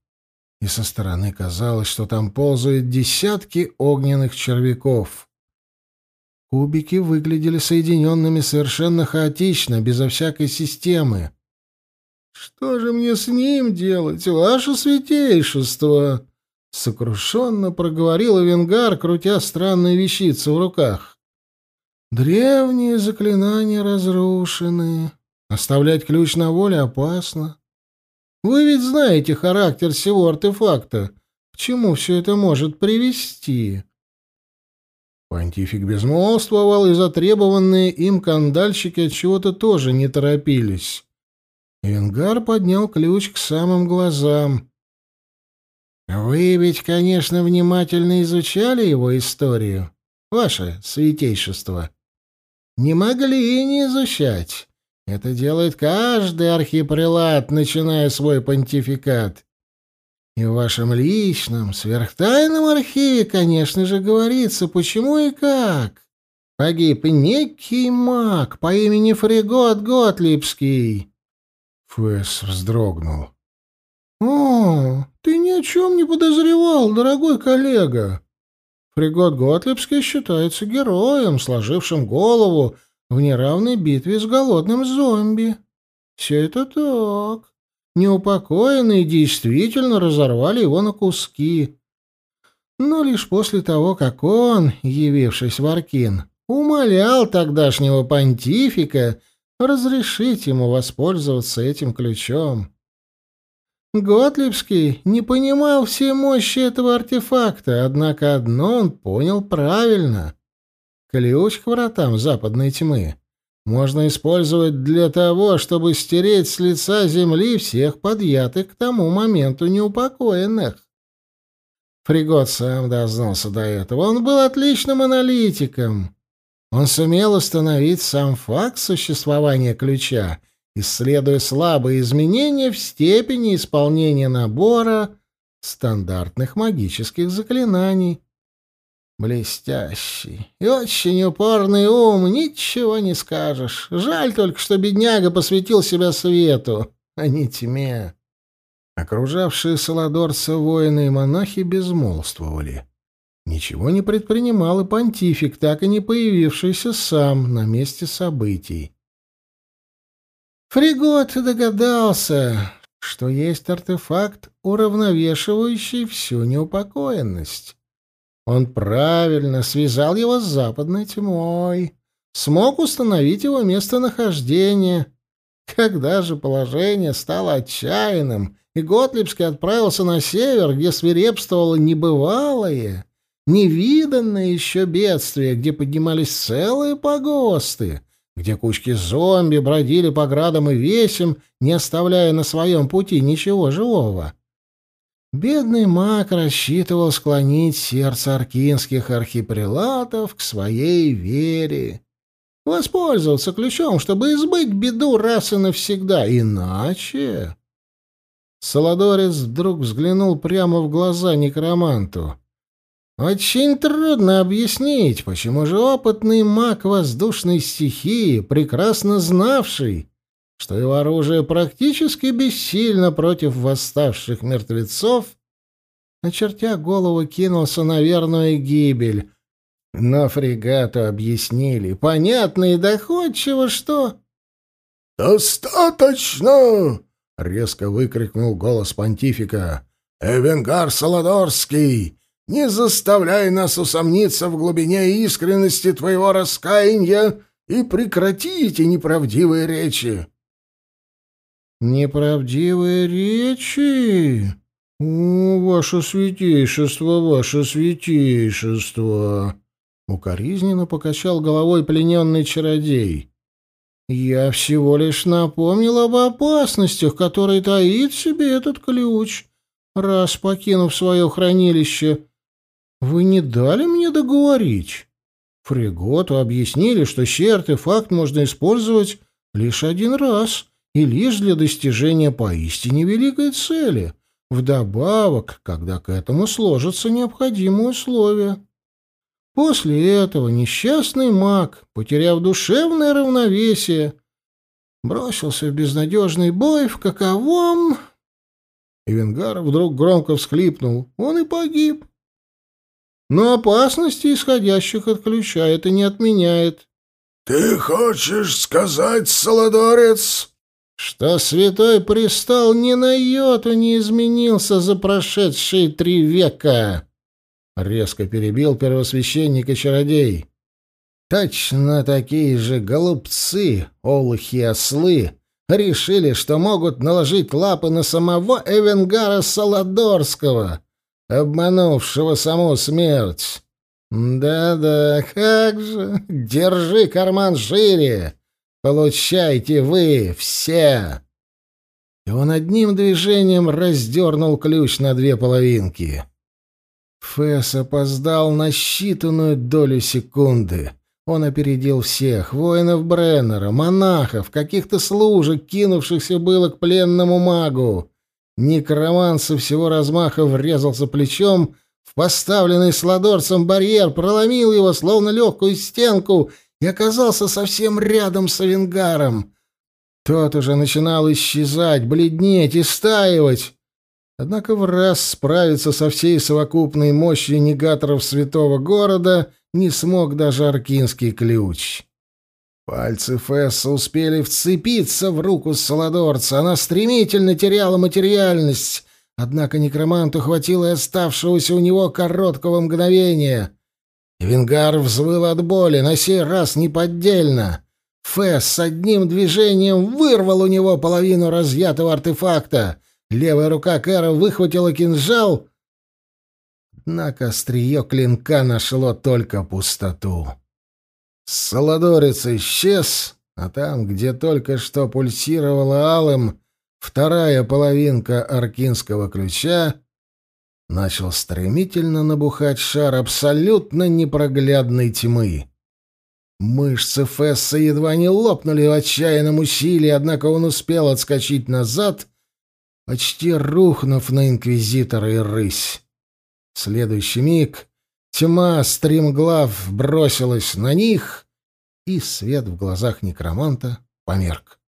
и со стороны казалось, что там ползают десятки огненных червяков. Кубики выглядели соединенными совершенно хаотично, безо всякой системы. «Что же мне с ним делать, ваше святейшество?» Сокрушенно проговорил Венгар, крутя странные вещицы в руках. Древние заклинания разрушены. Оставлять ключ на воле опасно. Вы ведь знаете характер всего артефакта. К чему все это может привести? Понтифик безмолвствовал, и затребованные им кандальщики от чего-то тоже не торопились. Венгар поднял ключ к самым глазам. Вы ведь, конечно, внимательно изучали его историю, ваше святейшество. Не могли и не изучать. Это делает каждый архипрелат, начиная свой понтификат. И в вашем личном, сверхтайном архиве, конечно же, говорится, почему и как. Погиб некий маг по имени Фригот Готлибский. Фэс вздрогнул. «О, ты ни о чем не подозревал, дорогой коллега. Фригот Готлебский считается героем, сложившим голову в неравной битве с голодным зомби. Все это так. Неупокоенные действительно разорвали его на куски. Но лишь после того, как он, явившись в Аркин, умолял тогдашнего понтифика разрешить ему воспользоваться этим ключом. Готлибский не понимал всей мощи этого артефакта, однако одно он понял правильно. Ключ к вратам западной тьмы можно использовать для того, чтобы стереть с лица земли всех подъятых к тому моменту неупокоенных. Фригот сам дознался до этого. Он был отличным аналитиком. Он сумел установить сам факт существования ключа, исследуя слабые изменения в степени исполнения набора стандартных магических заклинаний. Блестящий и очень упорный ум, ничего не скажешь. Жаль только, что бедняга посвятил себя свету, а не тьме. Окружавшие Саладорца воины и монахи безмолвствовали. Ничего не предпринимал и понтифик, так и не появившийся сам на месте событий. Фригот догадался, что есть артефакт, уравновешивающий всю неупокоенность. Он правильно связал его с западной тьмой, смог установить его местонахождение. Когда же положение стало отчаянным, и Готлибский отправился на север, где свирепствовало небывалое, невиданное еще бедствие, где поднимались целые погосты, где кучки зомби бродили по градам и весям, не оставляя на своем пути ничего живого. Бедный маг рассчитывал склонить сердце аркинских архипрелатов к своей вере. Воспользоваться ключом, чтобы избыть беду раз и навсегда. Иначе... Солодорец вдруг взглянул прямо в глаза некроманту. Очень трудно объяснить, почему же опытный маг воздушной стихии, прекрасно знавший, что его оружие практически бессильно против восставших мертвецов, очертя голову, кинулся на верную гибель. Но фрегату объяснили, понятно и доходчиво, что... «Достаточно!» — резко выкрикнул голос понтифика. «Эвенгар Солодорский, не заставляй нас усомниться в глубине искренности твоего раскаяния и прекрати эти неправдивые речи. «Неправдивые речи? О, ваше святейшество, ваше святейшество!» Укоризненно покачал головой плененный чародей. «Я всего лишь напомнил об опасностях, которые таит в себе этот ключ, раз покинув свое хранилище. Вы не дали мне договорить. Фреготу объяснили, что сей артефакт можно использовать лишь один раз» и лишь для достижения поистине великой цели, вдобавок, когда к этому сложатся необходимые условия. После этого несчастный маг, потеряв душевное равновесие, бросился в безнадежный бой, в каковом... Ивенгар вдруг громко всхлипнул. Он и погиб. Но опасности, исходящих от ключа, это не отменяет. — Ты хочешь сказать, Солодорец, что святой престол ни на йоту не изменился за прошедшие три века, — резко перебил первосвященника чародей. Точно такие же голубцы, олухи ослы решили, что могут наложить лапы на самого Эвенгара Саладорского, обманувшего саму смерть. Да-да, как же, держи карман шире, Получайте вы все!» И он одним движением раздернул ключ на две половинки. Фэс опоздал на считанную долю секунды. Он опередил всех — воинов Бреннера, монахов, каких-то служек, кинувшихся было к пленному магу. Некроман со всего размаха врезался плечом в поставленный сладорцем барьер, проломил его, словно легкую стенку, и оказался совсем рядом с Авенгаром. Тот уже начинал исчезать, бледнеть и стаивать. Однако в раз справиться со всей совокупной мощью негаторов святого города не смог даже аркинский ключ. Пальцы Фесса успели вцепиться в руку Саладорца. Она стремительно теряла материальность, однако некроманту хватило оставшегося у него короткого мгновения. Вингар взвыл от боли, на сей раз неподдельно. Фэс с одним движением вырвал у него половину разъятого артефакта. Левая рука Кэра выхватила кинжал, однако острие клинка нашло только пустоту. Солодорец исчез, а там, где только что пульсировала алым вторая половинка аркинского ключа, начал стремительно набухать шар абсолютно непроглядной тьмы. Мышцы Фесса едва не лопнули в отчаянном усилии, однако он успел отскочить назад, почти рухнув на инквизитора и рысь. В следующий миг тьма стримглав бросилась на них, и свет в глазах некроманта померк.